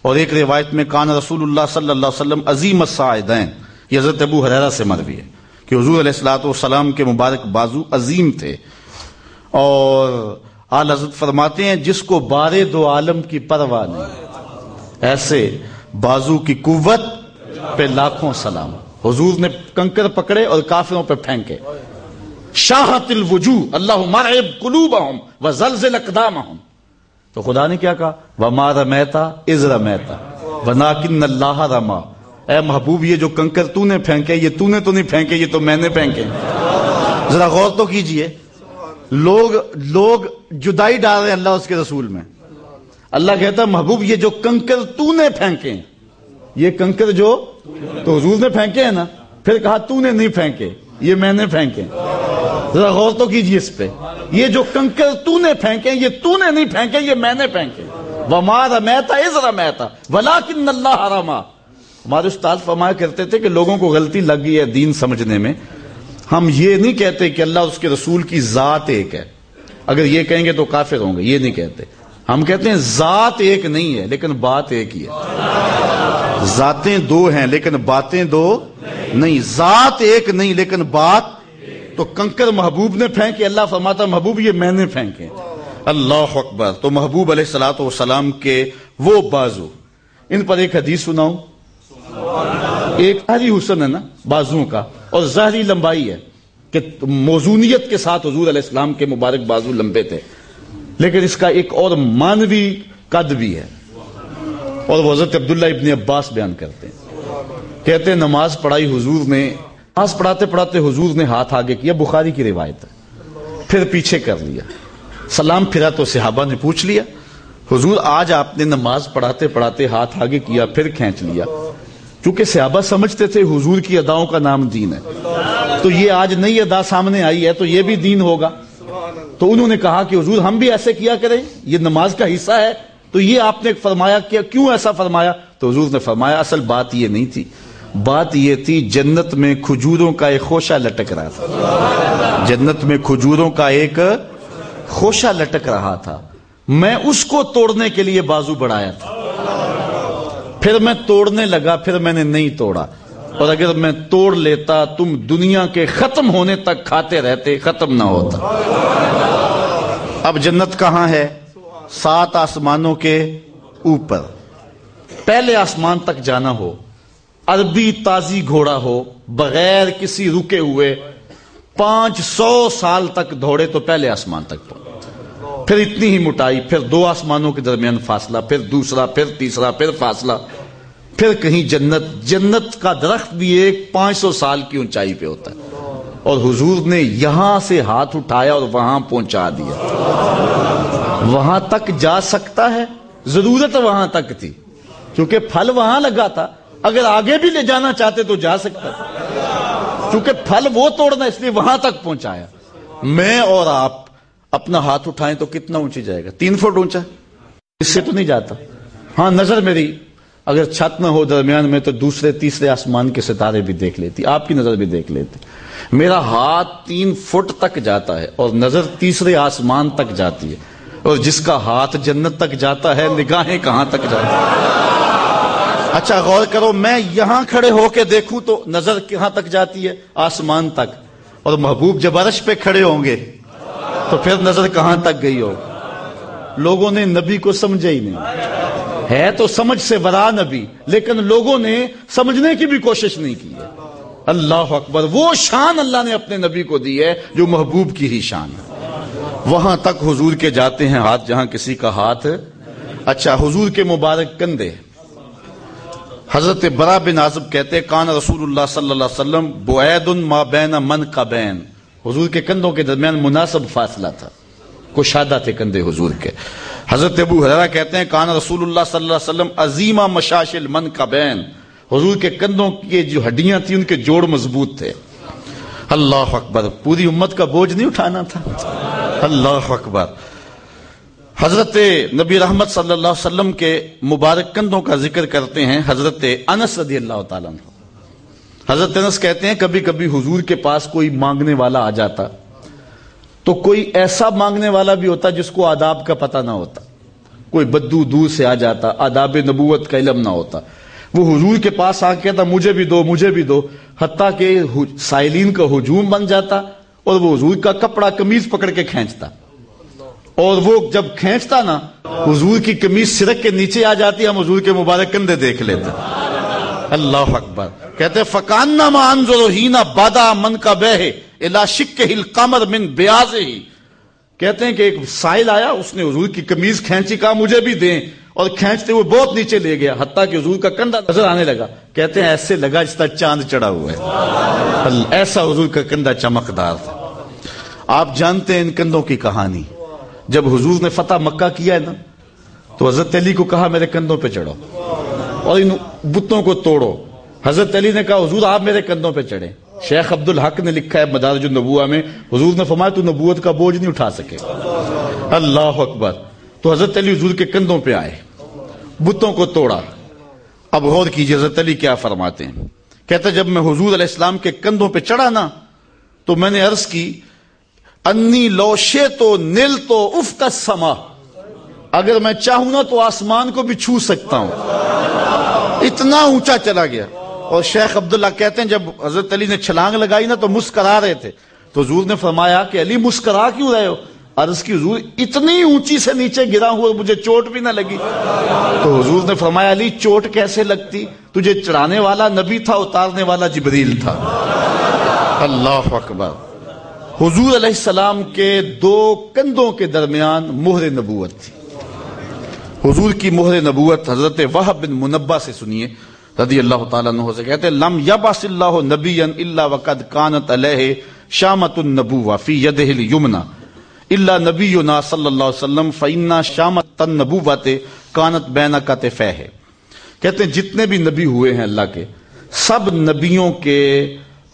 اور ایک روایت میں کان رسول اللہ صلی اللہ علیہ وسلم عظیم الساعدین۔ یہ حضرت ابو حریرہ سے مروی ہے۔ کہ حضور علیہ السلاۃ والسلام کے مبارک بازو عظیم تھے۔ اور آل حضرت فرماتے ہیں، جس کو بارے دو عالم کی پرواہ نہیں، ایسے بازو کی قوت پہ لاکھوں سلام۔ حضور نے کنکر پکڑے اور کافروں پہ پھینکے۔ شاہت الوجو اللہ مرعب قلوبہم وزلزل اقدامہم۔ تو خدا نے کیا کہا؟ وما رمیتا از رمیتا وناکن اللہ رما۔ اے محبوب، یہ جو کنکر تو نے پھینکے، یہ تو نے تو نہیں پھینکے، یہ تو میں نے پھینکے۔ ذرا غور تو کیجیے۔ لوگ لوگ جدائی ڈال رہے اللہ اس کے رسول میں۔ اللہ کہتا محبوب، یہ جو کنکر تو نے پھینکے، یہ کنکر جو تو حضور نے پھینکے ہیں نا، پھر کہا تو نے نہیں پھینکے، یہ میں نے پھینکے۔ ذرا غور تو کیجیے اس پہ۔ یہ جو کنکر تو نے پھینکے، یہ تو نے نہیں پھینکے، یہ میں نے پھینکے۔ وما رمیتا از رمیتا ولیکن اللہ حرما ہمارے استاد فرمایا کرتے تھے کہ لوگوں کو غلطی لگ گئی ہے دین سمجھنے میں، ہم یہ نہیں کہتے کہ اللہ اس کے رسول کی ذات ایک ہے۔ اگر یہ کہیں گے تو کافر ہوں گے، یہ نہیں کہتے۔ ہم کہتے ہیں ذات ایک نہیں ہے، لیکن بات ایک ہی ہے۔ ذاتیں دو ہیں، لیکن باتیں دو نہیں۔ ذات ایک نہیں، لیکن بات تو کنکر محبوب نے پھینکے اللہ فرماتا محبوب یہ میں نے پھینکے۔ اللہ اکبر۔ تو محبوب علیہ السلاۃ والسلام کے وہ بازو۔ ان پر ایک حدیث سناؤں۔ ایک ظاہری حسن ہے نا بازو کا، اور ظاہری لمبائی ہے کہ موزونیت کے ساتھ حضور علیہ السلام کے مبارک بازو لمبے تھے۔ لیکن اس کا ایک اور مانوی قد بھی ہے۔ اور وہ حضرت عبداللہ ابن عباس بیان کرتے ہیں۔ کہتے ہیں، نماز پڑھائی حضور نے، نماز پڑھاتے پڑھاتے حضور نے ہاتھ آگے کیا، بخاری کی روایت ہے۔ پھر پیچھے کر لیا۔ سلام پھرا تو صحابہ نے پوچھ لیا، حضور آج آپ نے نماز پڑھاتے پڑھاتے ہاتھ آگے کیا، پھر کھینچ لیا۔ کیونکہ صحابہ سمجھتے تھے حضور کی اداؤں کا نام دین ہے۔ تو یہ آج نئی ادا سامنے آئی ہے، تو یہ بھی دین ہوگا۔ تو انہوں نے کہا کہ حضور ہم بھی ایسے کیا کریں، یہ نماز کا حصہ ہے۔ تو یہ آپ نے فرمایا کہ کیوں ایسا فرمایا؟ تو حضور نے فرمایا، اصل بات یہ نہیں تھی۔ بات یہ تھی، جنت میں کھجوروں کا ایک خوشہ لٹک رہا تھا۔ جنت میں کھجوروں کا ایک خوشہ لٹک رہا تھا۔ میں اس کو توڑنے کے لیے بازو بڑھایا تھا۔ پھر میں توڑنے لگا، پھر میں نے نہیں توڑا۔ اور اگر میں توڑ لیتا، تم دنیا کے ختم ہونے تک کھاتے رہتے، ختم نہ ہوتا۔ اب جنت کہاں ہے؟ سات آسمانوں کے اوپر۔ پہلے آسمان تک جانا ہو، عربی تازی گھوڑا ہو، بغیر کسی رکے ہوئے پانچ سو سال تک دوڑے تو پہلے آسمان تک پہنچ۔ پھر اتنی ہی مٹائی، پھر دو آسمانوں کے درمیان فاصلہ، پھر دوسرا، پھر تیسرا، پھر فاصلہ، پھر کہیں جنت جنت کا درخت بھی ایک پانچ سو سال کی اونچائی پہ ہوتا ہے۔ اور حضور نے یہاں سے ہاتھ اٹھایا اور وہاں پہنچا دیا۔ وہاں تک جا سکتا ہے، ضرورت وہاں تک تھی۔ کیونکہ پھل وہاں لگا تھا، اگر آگے بھی لے جانا چاہتے تو جا سکتا۔ تھا کیونکہ پھل وہ توڑنا اس لیے وہاں تک پہنچایا۔ میں اور آپ اپنا ہاتھ اٹھائیں تو کتنا اونچی جائے گا؟ تین فٹ اونچا؟ اس سے تو نہیں جاتا۔ ہاں نظر میری، اگر چھت نہ ہو درمیان میں تو دوسرے، تیسرے آسمان کے ستارے بھی دیکھ لیتی، آپ کی نظر بھی دیکھ لیتی۔ میرا ہاتھ تین فٹ تک جاتا ہے اور نظر تیسرے آسمان تک جاتی ہے۔ اور جس کا ہاتھ جنت تک جاتا ہے، نگاہیں کہاں تک جاتی؟ اچھا غور کرو، میں یہاں کھڑے ہو کے دیکھوں تو نظر کہاں تک جاتی ہے؟ آسمان تک۔ اور محبوب جب عرش پہ کھڑے ہوں گے تو پھر نظر کہاں تک گئی ہو؟ لوگوں نے نبی کو سمجھا ہی نہیں۔ ہے تو سمجھ سے ورا نبی، لیکن لوگوں نے سمجھنے کی بھی کوشش نہیں کی ہے۔ اللہ اکبر، وہ شان اللہ نے اپنے نبی کو دی ہے جو محبوب کی ہی شان ہے۔ وہاں تک حضور کے جاتے ہیں ہاتھ جہاں کسی کا ہاتھ۔ اچھا حضور کے مبارک کندھے۔ حضرت برا بن عازب کہتے کان رسول اللہ صلی اللہ علیہ وسلم بوید ما بین من کا بین۔ حضور کے کندھوں کے درمیان مناسب فاصلہ تھا۔ کشادہ تھے کندھے حضور کے۔ حضرت ابو حرارہ کہتے ہیں، کان رسول اللہ صلی اللہ علیہ وسلم عظیمہ مشاشل من کا بین حضور کے کندھوں کی جو ہڈیاں تھیں، ان کے جوڑ مضبوط تھے۔ اللہ اکبر، پوری امت کا بوجھ نہیں اٹھانا تھا۔ اللہ اکبر۔ حضرت نبی رحمت صلی اللہ علیہ وسلم کے مبارک کندھوں کا ذکر کرتے ہیں حضرت انس رضی اللہ تعالیٰ عنہ۔ حضرت انس کہتے ہیں، کبھی کبھی حضور کے پاس کوئی مانگنے والا آ جاتا۔ تو کوئی ایسا مانگنے والا بھی ہوتا جس کو آداب کا پتہ نہ ہوتا۔ کوئی بدو دور سے آ جاتا، آداب نبوت کا علم نہ ہوتا۔ وہ حضور کے پاس آ کہتا، مجھے بھی دو، مجھے بھی دو۔ حتیٰ کہ سائلین کا ہجوم بن جاتا اور وہ حضور کا کپڑا کمیز پکڑ کے کھینچتا۔ اور وہ جب کھینچتا نا، حضور کی کمیز سرک کے نیچے آ جاتی، ہم حضور کے مبارک کندھے دیکھ لیتے۔ اللہ اکبر۔ کہتے فکاننا ما انظر ہینا بادا من کا بہ الا شک ہل قمر من بیاز ہی۔ کہتے ہیں کہ ایک سائل آیا، اس نے حضور کی کمیز کھینچی، کہا، مجھے بھی دیں۔ اور کھینچتے ہوئے بہت نیچے لے گیا، حتیٰ کہ حضور کا کندھا نظر آنے لگا۔ کہتے ہیں، ایسے لگا جس طرح چاند چڑھا ہوا ہے۔ ایسا حضور کا کندھا چمکدار تھا۔ آپ جانتے ہیں ان کندھوں کی کہانی۔ جب حضور نے فتح مکہ کیا ہے نا، تو حضرت علی کو کہا، میرے کندھوں پہ چڑھو۔ اور ان بتوں کو توڑو۔ حضرت علی نے کہا، حضور آپ میرے کندھوں پہ چڑھے۔ شیخ عبد الحق نے لکھا ہے مدارج النبوہ میں، حضور نے فرمایا، تو نبوت کا بوجھ نہیں اٹھا سکے۔ اللہ اکبر۔ تو حضرت علی حضور کے کندھوں پہ آئے، بتوں کو توڑا۔ اب غور کیجیے حضرت علی کیا فرماتے ہیں۔ کہتے جب میں حضور علیہ السلام کے کندھوں پہ چڑھا نا، تو میں نے عرض کی، انی لوشے تو نل تو اف کا سما اگر میں چاہوں نا تو آسمان کو بھی چھو سکتا ہوں۔ اتنا اونچا چلا گیا۔ اور شیخ عبداللہ کہتے ہیں جب حضرت علی نے چھلانگ لگائی نا تو مسکرا رہے تھے۔ تو حضور نے فرمایا کہ علی مسکرا کیوں رہے ہو؟ عرض کی حضور، اتنی اونچی سے نیچے گرا ہوا مجھے چوٹ بھی نہ لگی۔ تو حضور نے فرمایا، علی، چوٹ کیسے لگتی؟ تجھے چڑھانے والا نبی تھا، اتارنے والا جبریل تھا۔ اللہ اکبر۔ حضور علیہ السلام کے دو کندھوں کے درمیان مہر نبوت تھی۔ حضور کی مہر نبوت حضرت وحب بن منبع سے سنیے، رضی اللہ تعالیٰ عنہ سے کہتے لم یبعث اللہ نبی الا وقد کانت علیہ شامت النبوہ فی یدہ الیمنا الا نبینا صلی اللہ علیہ وسلم فإنا شامت النبوت کانت بین کتفہ ہے۔ کہتے ہیں، جتنے بھی نبی ہوئے ہیں اللہ کے، سب نبیوں کے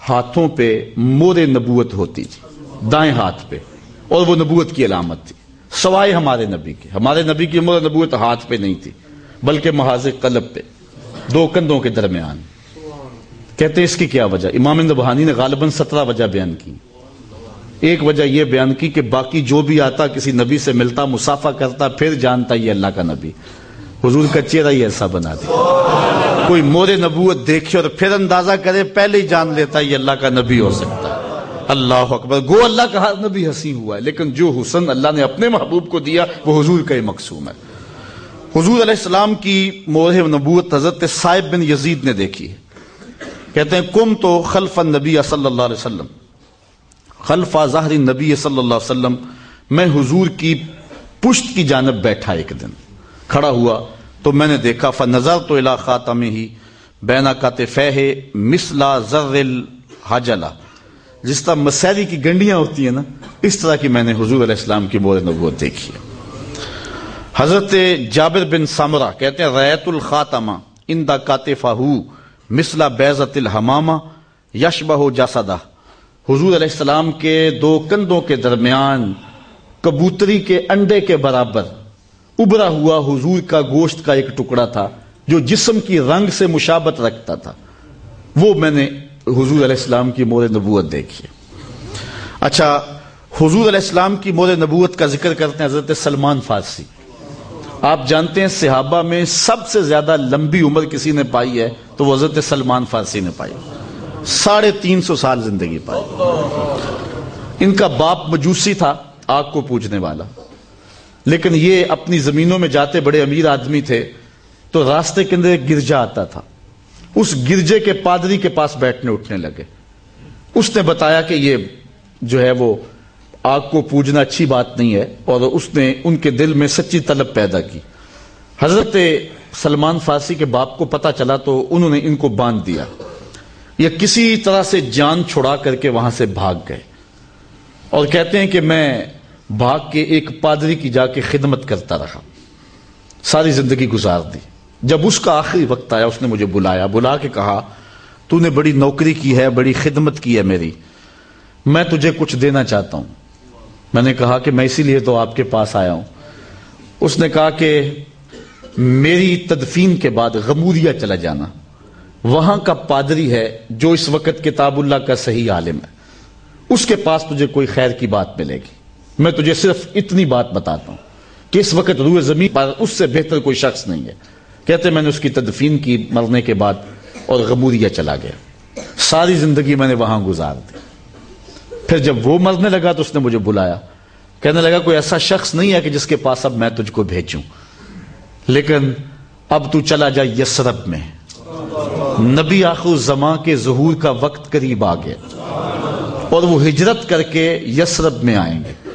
ہاتھوں پہ مور نبوت ہوتی تھی، دائیں ہاتھ پہ، اور وہ نبوت کی علامت تھی۔ سوائے ہمارے نبی کے۔ ہمارے نبی کی عمر نبوت ہاتھ پہ نہیں تھی، بلکہ محاذ قلب پہ، دو کندھوں کے درمیان۔ کہتے ہیں اس کی کیا وجہ؟ امام نبہانی نے غالباً سترہ وجہ بیان کی۔ ایک وجہ یہ بیان کی کہ باقی جو بھی آتا، کسی نبی سے ملتا، مسافہ کرتا، پھر جانتا یہ اللہ کا نبی۔ حضور کا چہرہ ہی ایسا بنا دیا۔ کوئی مور نبوت دیکھے اور پھر اندازہ کرے، پہلے ہی جان لیتا یہ اللہ کا نبی ہو سکتا۔ ہے اللہ اکبر۔ گو اللہ کا ہر نبی ہنسی ہوا ہے، لیکن جو حسن اللہ نے اپنے محبوب کو دیا، وہ حضور کا ہی مقصوم ہے۔ حضور علیہ السلام کی مورہ نبوت حضرت صاحب بن یزید نے دیکھی۔ ہے کہتے ہیں، کم تو خلف النبی صلی اللہ علیہ وسلم۔ خلف ظاہر نبی صلی اللہ علیہ وسلم، میں حضور کی پشت کی جانب بیٹھا ایک دن۔ کھڑا ہوا تو میں نے دیکھا فنظر تو الا خاتم ہی بینا کا فہ مسلا زر الحجلہ۔ جس طرح مسیری کی گنڈیاں ہوتی ہیں نا، اس طرح کی میں نے حضور علیہ السلام کی مور نبوت دیکھی ہے۔ حضرت جابر بن سامرہ کہتے ہیں، ریت الخاتمہ، اندا کاتفہ مسلا بیزت الحمامہ یشبہ جاسدہ حضور علیہ السلام کے دو کندھوں کے درمیان، کبوتری کے انڈے کے برابر ابھرا ہوا حضور کا گوشت کا ایک ٹکڑا تھا، جو جسم کی رنگ سے مشابت رکھتا تھا۔ وہ میں نے حضور علیہ السلام کی مور نبوت دیکھی اچھا حضور علیہ السلام کی مور نبوت کا ذکر کرتے ہیں حضرت سلمان فارسی۔ آپ جانتے ہیں صحابہ میں سب سے زیادہ لمبی عمر کسی نے پائی ہے؟ تو وہ حضرت سلمان فارسی نے پائی۔ ساڑھے تین سو سال زندگی پائی۔ ان کا باپ مجوسی تھا، آگ کو پوجنے والا۔ لیکن یہ اپنی زمینوں میں جاتے بڑے امیر آدمی تھے، تو راستے کے اندر ایک گرجا آتا تھا۔ اس گرجے کے پادری کے پاس بیٹھنے اٹھنے لگے۔ اس نے بتایا کہ یہ جو ہے وہ آگ کو پوجنا اچھی بات نہیں ہے اور اس نے ان کے دل میں سچی طلب پیدا کی۔ حضرت سلمان فارسی کے باپ کو پتا چلا تو انہوں نے ان کو باندھ دیا۔ یہ کسی طرح سے جان چھڑا کر کے وہاں سے بھاگ گئے۔ اور کہتے ہیں کہ میں بھاگ کے ایک پادری کی جا کے خدمت کرتا رہا۔ ساری زندگی گزار دی۔ جب اس کا آخری وقت آیا، اس نے مجھے بلایا، بلا کے کہا، تو نے بڑی نوکری کی ہے، بڑی خدمت کی ہے میری۔ میں تجھے کچھ دینا چاہتا ہوں۔ میں نے کہا کہ میں اسی لیے تو آپ کے پاس آیا ہوں۔ اس نے کہا کہ میری تدفین کے بعد غموریا چلا جانا۔ وہاں کا پادری ہے جو اس وقت کتاب اللہ کا صحیح عالم ہے۔ اس کے پاس تجھے کوئی خیر کی بات ملے گی۔ میں تجھے صرف اتنی بات بتاتا ہوں کہ اس وقت روح زمین پر اس سے بہتر کوئی شخص نہیں ہے۔ کہتے میں نے اس کی تدفین کی مرنے کے بعد اور غموریا چلا گیا۔ ساری زندگی میں نے وہاں گزار دی۔ پھر جب وہ مرنے لگا تو اس نے مجھے بلایا۔ کہنے لگا، کوئی ایسا شخص نہیں ہے کہ جس کے پاس اب میں تجھ کو بھیجوں۔ لیکن اب تو چلا جا یسرب میں۔ نبی آخر زماں کے ظہور کا وقت قریب آ گیا۔ اور وہ ہجرت کر کے یسرب میں آئیں گے۔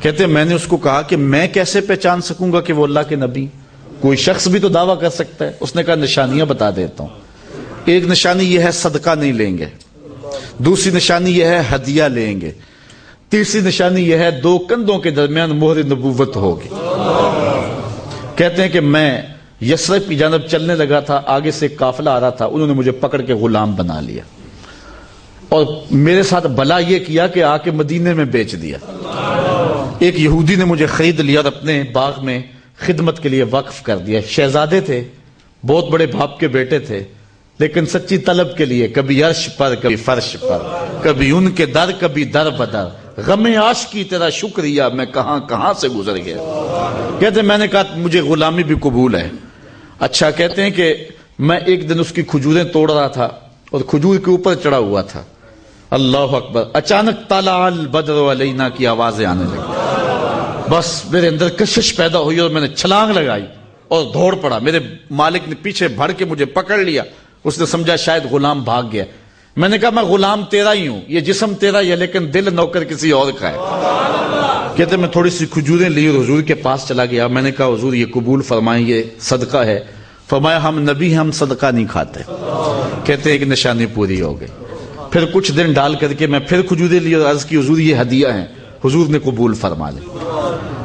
کہتے میں نے اس کو کہا کہ میں کیسے پہچان سکوں گا کہ وہ اللہ کے نبی کوئی شخص بھی تو دعویٰ کر سکتا ہے، اس نے کہا نشانیاں بتا دیتا ہوں۔ ایک نشانی یہ ہے صدقہ نہیں لیں گے۔ دوسری نشانی یہ ہے ہدیہ لیں گے۔ تیسری نشانی یہ ہے دو کندھوں کے درمیان مہر نبوت ہوگی۔ کہتے ہیں کہ میں یسرف کی جانب چلنے لگا تھا، آگے سے قافلہ آ رہا تھا، انہوں نے مجھے پکڑ کے غلام بنا لیا۔ اور میرے ساتھ بلا یہ کیا کہ آ کے مدینے میں بیچ دیا۔ ایک یہودی نے مجھے خرید لیا اور اپنے باغ میں خدمت کے لیے وقف کر دیا۔ شہزادے تھے، بہت بڑے باپ کے بیٹے تھے، لیکن سچی طلب کے لیے کبھی عرش پر، کبھی فرش پر، کبھی ان کے در، کبھی در بدر۔ غم آش کی تیرا شکریہ، میں کہاں کہاں سے گزر گیا؟ کہتے میں نے کہا، مجھے غلامی بھی قبول ہے۔ اچھا کہتے ہیں کہ میں ایک دن اس کی کھجوریں توڑ رہا تھا اور کھجور کے اوپر چڑھا ہوا تھا۔ اللہ اکبر۔ اچانک تالا بدر علینا کی آوازیں آنے لگی بس میرے اندر کشش پیدا ہوئی اور میں نے چھلانگ لگائی اور دوڑ پڑا۔ میرے مالک نے پیچھے بڑھ کے مجھے پکڑ لیا۔ اس نے سمجھا شاید غلام بھاگ گیا۔ میں نے کہا، میں غلام تیرا ہی ہوں، یہ جسم تیرا ہی ہے، لیکن دل نوکر کسی اور کا ہے۔ کہتے، میں تھوڑی سی کھجوریں لی اور حضور کے پاس چلا گیا۔ میں نے کہا، حضور، یہ قبول فرمائیں، یہ صدقہ ہے۔ فرمایا، ہم نبی ہم صدقہ نہیں کھاتے۔ کہتے، ایک نشانی پوری ہو گئی۔ پھر کچھ دن ڈال کر کے میں پھر کھجوریں لی اور عرض کی، حضور، یہ ہدیہ ہیں۔ حضور نے قبول فرما لی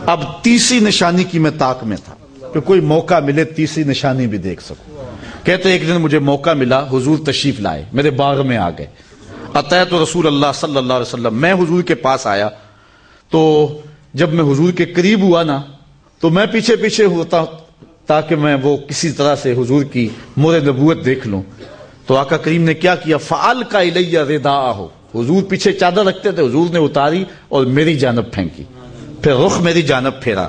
اب تیسری نشانی کی میں تاک میں تھا کہ کوئی موقع ملے تیسری نشانی بھی دیکھ سکوں۔ کہتے ایک دن مجھے موقع ملا حضور تشریف لائے، میرے باغ میں آ گئے۔ رسول اللہ صلی اللہ علیہ وسلم، میں حضور کے پاس آیا تو جب میں حضور کے قریب ہوا نا، تو میں پیچھے پیچھے ہوتا تاکہ میں وہ کسی طرح سے حضور کی مور نبوت دیکھ لوں۔ تو آقا کریم نے کیا کیا؟ فعال کا الیہ ردا ہو حضور پیچھے چادر رکھتے تھے، حضور نے اتاری اور میری جانب پھینکی۔ پھر رخ میری جانب پھیرا۔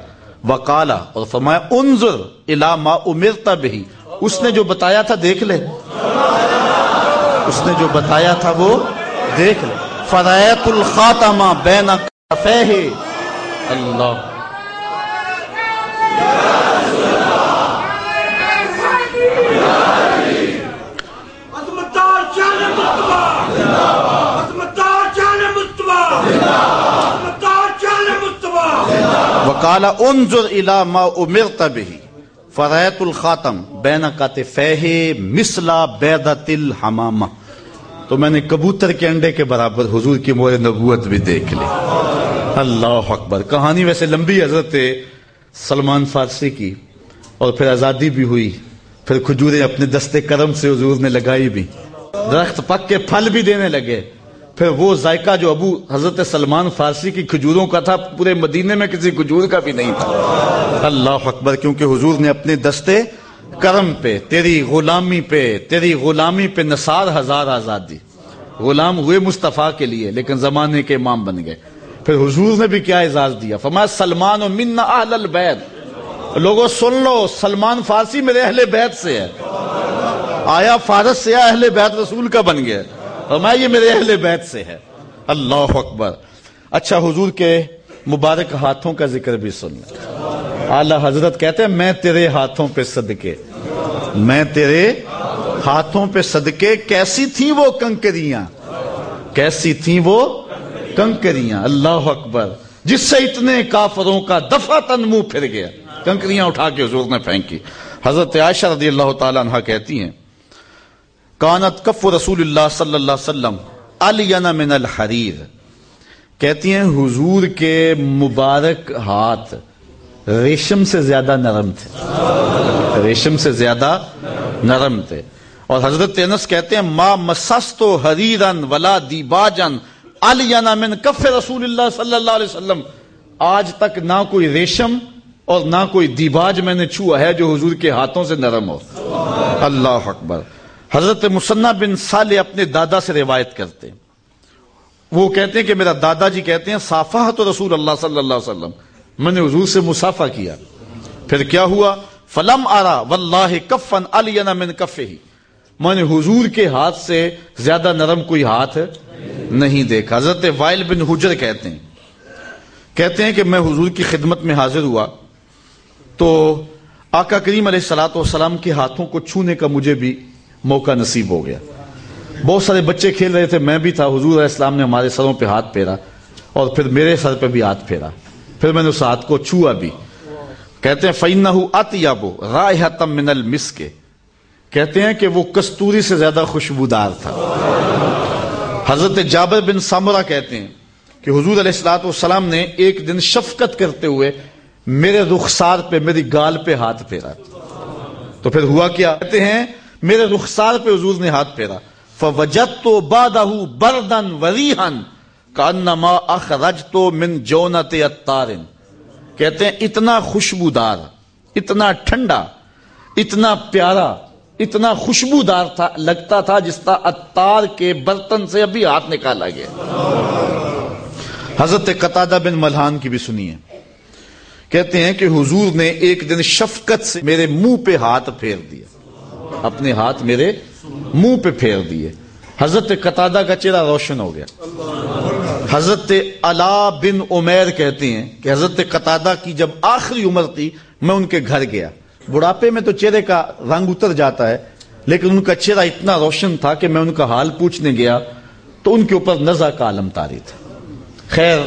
وکالا اور فرمایا، انظر الا ما امرتا بہی۔ اس نے جو بتایا تھا، دیکھ لے۔ اس نے جو بتایا تھا، وہ دیکھ لے۔ فرایت الخاتمہ بین اللہ عظمتدار جان مصطفیٰ عظمتدار جان مصطفیٰ وکالا انظر الى ما امرت به. فرایت الخاتم بین کتفیہ مثلا بیدت الحمامہ. تو میں نے کبوتر کے انڈے کے برابر حضور کی مور نبوت بھی دیکھ لی. اللہ اکبر. کہانی ویسے لمبی حضرت سلمان فارسی کی اور پھر آزادی بھی ہوئی. پھر کھجوریں اپنے دستے کرم سے حضور نے لگائی بھی. درخت پک کے پھل بھی دینے لگے. پھر وہ ذائقہ جو ابو حضرت سلمان فارسی کی کھجوروں کا تھا، پورے مدینے میں کسی کھجور کا بھی نہیں تھا۔ اللہ اکبر، کیونکہ حضور نے اپنے دستے کرم پہ، تیری غلامی پہ، تیری غلامی پہ نثار ہزار آزادی غلام ہوئے مصطفیٰ کے لیے، لیکن زمانے کے امام بن گئے۔ پھر حضور نے بھی کیا اعزاز دیا؟ فرمایا سلمان و من اہل البیت۔ لوگوں، سن لو، سلمان فارسی میرے اہل بیت سے ہے۔ آیا فارس سے اہل بیت رسول کا بن گیا۔ فرمایا یہ میرے اہل بیت سے ہے۔ اللہ اکبر۔ اچھا حضور کے مبارک ہاتھوں کا ذکر بھی سن۔ لیں اعلی حضرت کہتے ہیں، میں تیرے ہاتھوں پہ صدقے۔ میں تیرے ہاتھوں پہ صدقے، کیسی تھیں وہ کنکریاں؟ کیسی تھیں وہ کنکریاں؟ اللہ اکبر۔ جس سے اتنے کافروں کا دفع تن منہ پھر گیا۔ کنکریاں اٹھا کے حضور نے پھینکی۔ حضرت عائشہ رضی اللہ تعالیٰ عنہ کہتی ہیں کانت کف رسول اللہ صلی اللہ علیہ وسلم علین من الحریر۔ کہتی ہیں، حضور کے مبارک ہاتھ ریشم سے زیادہ نرم تھے۔ ریشم سے زیادہ نرم تھے۔ اور حضرت انس کہتے ہیں، ما مسستو حریرن ولا دیباجن علینا من کف رسول اللہ صلی اللہ علیہ وسلم۔ آج تک نہ کوئی ریشم اور نہ کوئی دیباج میں نے چھوا ہے جو حضور کے ہاتھوں سے نرم ہو۔ اللہ اکبر۔ حضرت مسنہ بن صالح اپنے دادا سے روایت کرتے ہیں۔ وہ کہتے ہیں کہ میرا دادا جی کہتے ہیں صافہ تو رسول اللہ صلی اللہ علیہ وسلم۔ میں نے حضور سے مسافہ کیا۔ پھر کیا ہوا؟ فلم آرا واللہ کفن علینا من کفہی۔ میں نے حضور کے ہاتھ سے زیادہ نرم کوئی ہاتھ نہیں دیکھا۔ حضرت وائل بن حجر کہتے ہیں۔ کہتے ہیں کہ میں حضور کی خدمت میں حاضر ہوا۔ تو آقا کریم علیہ السلاۃ والسلام کے ہاتھوں کو چھونے کا مجھے بھی موقع نصیب ہو گیا۔ بہت سارے بچے کھیل رہے تھے، میں بھی تھا، حضور علیہ السلام نے ہمارے سروں پہ ہاتھ پھیرا اور پھر میرے سر پہ بھی ہاتھ پھیرا۔ پھر میں نے اس ہاتھ کو چھوا بھی۔ کہتے ہیں، فَإِنَّهُ أَطْيَبُ رَائِحَةً مِنَ الْمِسْكِ۔ کہتے ہیں کہ وہ کستوری سے زیادہ خوشبودار تھا۔ حضرت جابر بن سامرہ کہتے ہیں کہ حضور علیہ السلاۃ والسلام نے ایک دن شفقت کرتے ہوئے میرے رخسار پہ، میری گال پہ ہاتھ پھیرا۔ تو پھر ہوا کیا؟ کہتے ہیں میرے رخسار پہ حضور نے ہاتھ پھیرا۔ فوجت تو بادہ بردن وریحن کانما اخرجت من جونت اتارن کہتے ہیں اتنا خوشبودار، اتنا ٹھنڈا، اتنا پیارا، اتنا خوشبودار تھا، لگتا تھا جس طرح اتار کے برتن سے ابھی ہاتھ نکالا گیا۔ حضرت قطادہ بن ملحان کی بھی سنیے۔ کہتے ہیں کہ حضور نے ایک دن شفقت سے میرے منہ پہ ہاتھ پھیر دیا۔ اپنے ہاتھ میرے منہ پہ پھیر دیے۔ حضرت قطادہ کا چہرہ روشن ہو گیا۔ حضرت علا بن عمیر کہتے ہیں کہ حضرت قطادہ کی جب آخری عمر تھی، میں ان کے گھر گیا۔ بڑھاپے میں تو چہرے کا رنگ اتر جاتا ہے، لیکن ان کا چہرہ اتنا روشن تھا کہ میں ان کا حال پوچھنے گیا تو ان کے اوپر نزا کا عالم تاری تھا۔ خیر،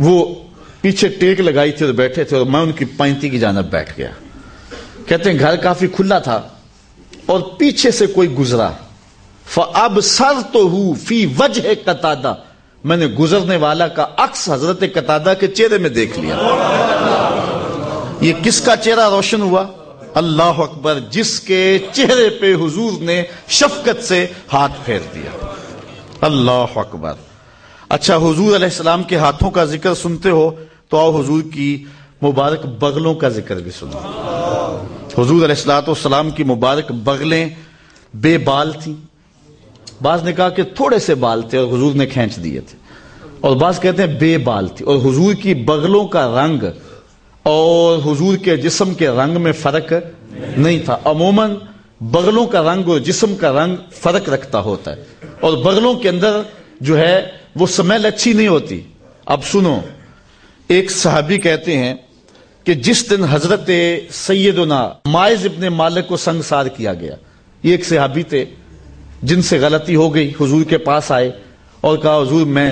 وہ پیچھے ٹیک لگائی تھی اور بیٹھے تھے اور میں ان کی پینتی کی جانب بیٹھ گیا۔ کہتے ہیں، گھر کافی کھلا تھا۔ اور پیچھے سے کوئی گزرا۔ اب سر تو ہوں فی وجہ قطادہ میں نے گزرنے والا کا عکس حضرت قطادہ کے چہرے میں دیکھ لیا۔ یہ کس کا چہرہ روشن ہوا؟ اللہ اکبر، جس کے چہرے پہ حضور نے شفقت سے ہاتھ پھیر دیا۔ اللہ اکبر۔ اچھا حضور علیہ السلام کے ہاتھوں کا ذکر سنتے ہو تو آؤ حضور کی مبارک بغلوں کا ذکر بھی سنو۔ حضور علیہ السلاۃ والسلام کی مبارک بغلیں بے بال تھیں۔ بعض نے کہا کہ تھوڑے سے بال تھے اور حضور نے کھینچ دیے تھے۔ اور بعض کہتے ہیں بے بال تھی اور حضور کی بغلوں کا رنگ اور حضور کے جسم کے رنگ میں فرق نہیں تھا۔ عموماً بغلوں کا رنگ اور جسم کا رنگ فرق رکھتا ہوتا ہے۔ اور بغلوں کے اندر جو ہے وہ سمیل اچھی نہیں ہوتی۔ اب سنو، ایک صحابی کہتے ہیں کہ جس دن حضرت سیدنا مائز ابن مالک کو سنگسار کیا گیا، یہ ایک صحابی تھے، جن سے غلطی ہو گئی، حضور کے پاس آئے اور کہا، حضور، میں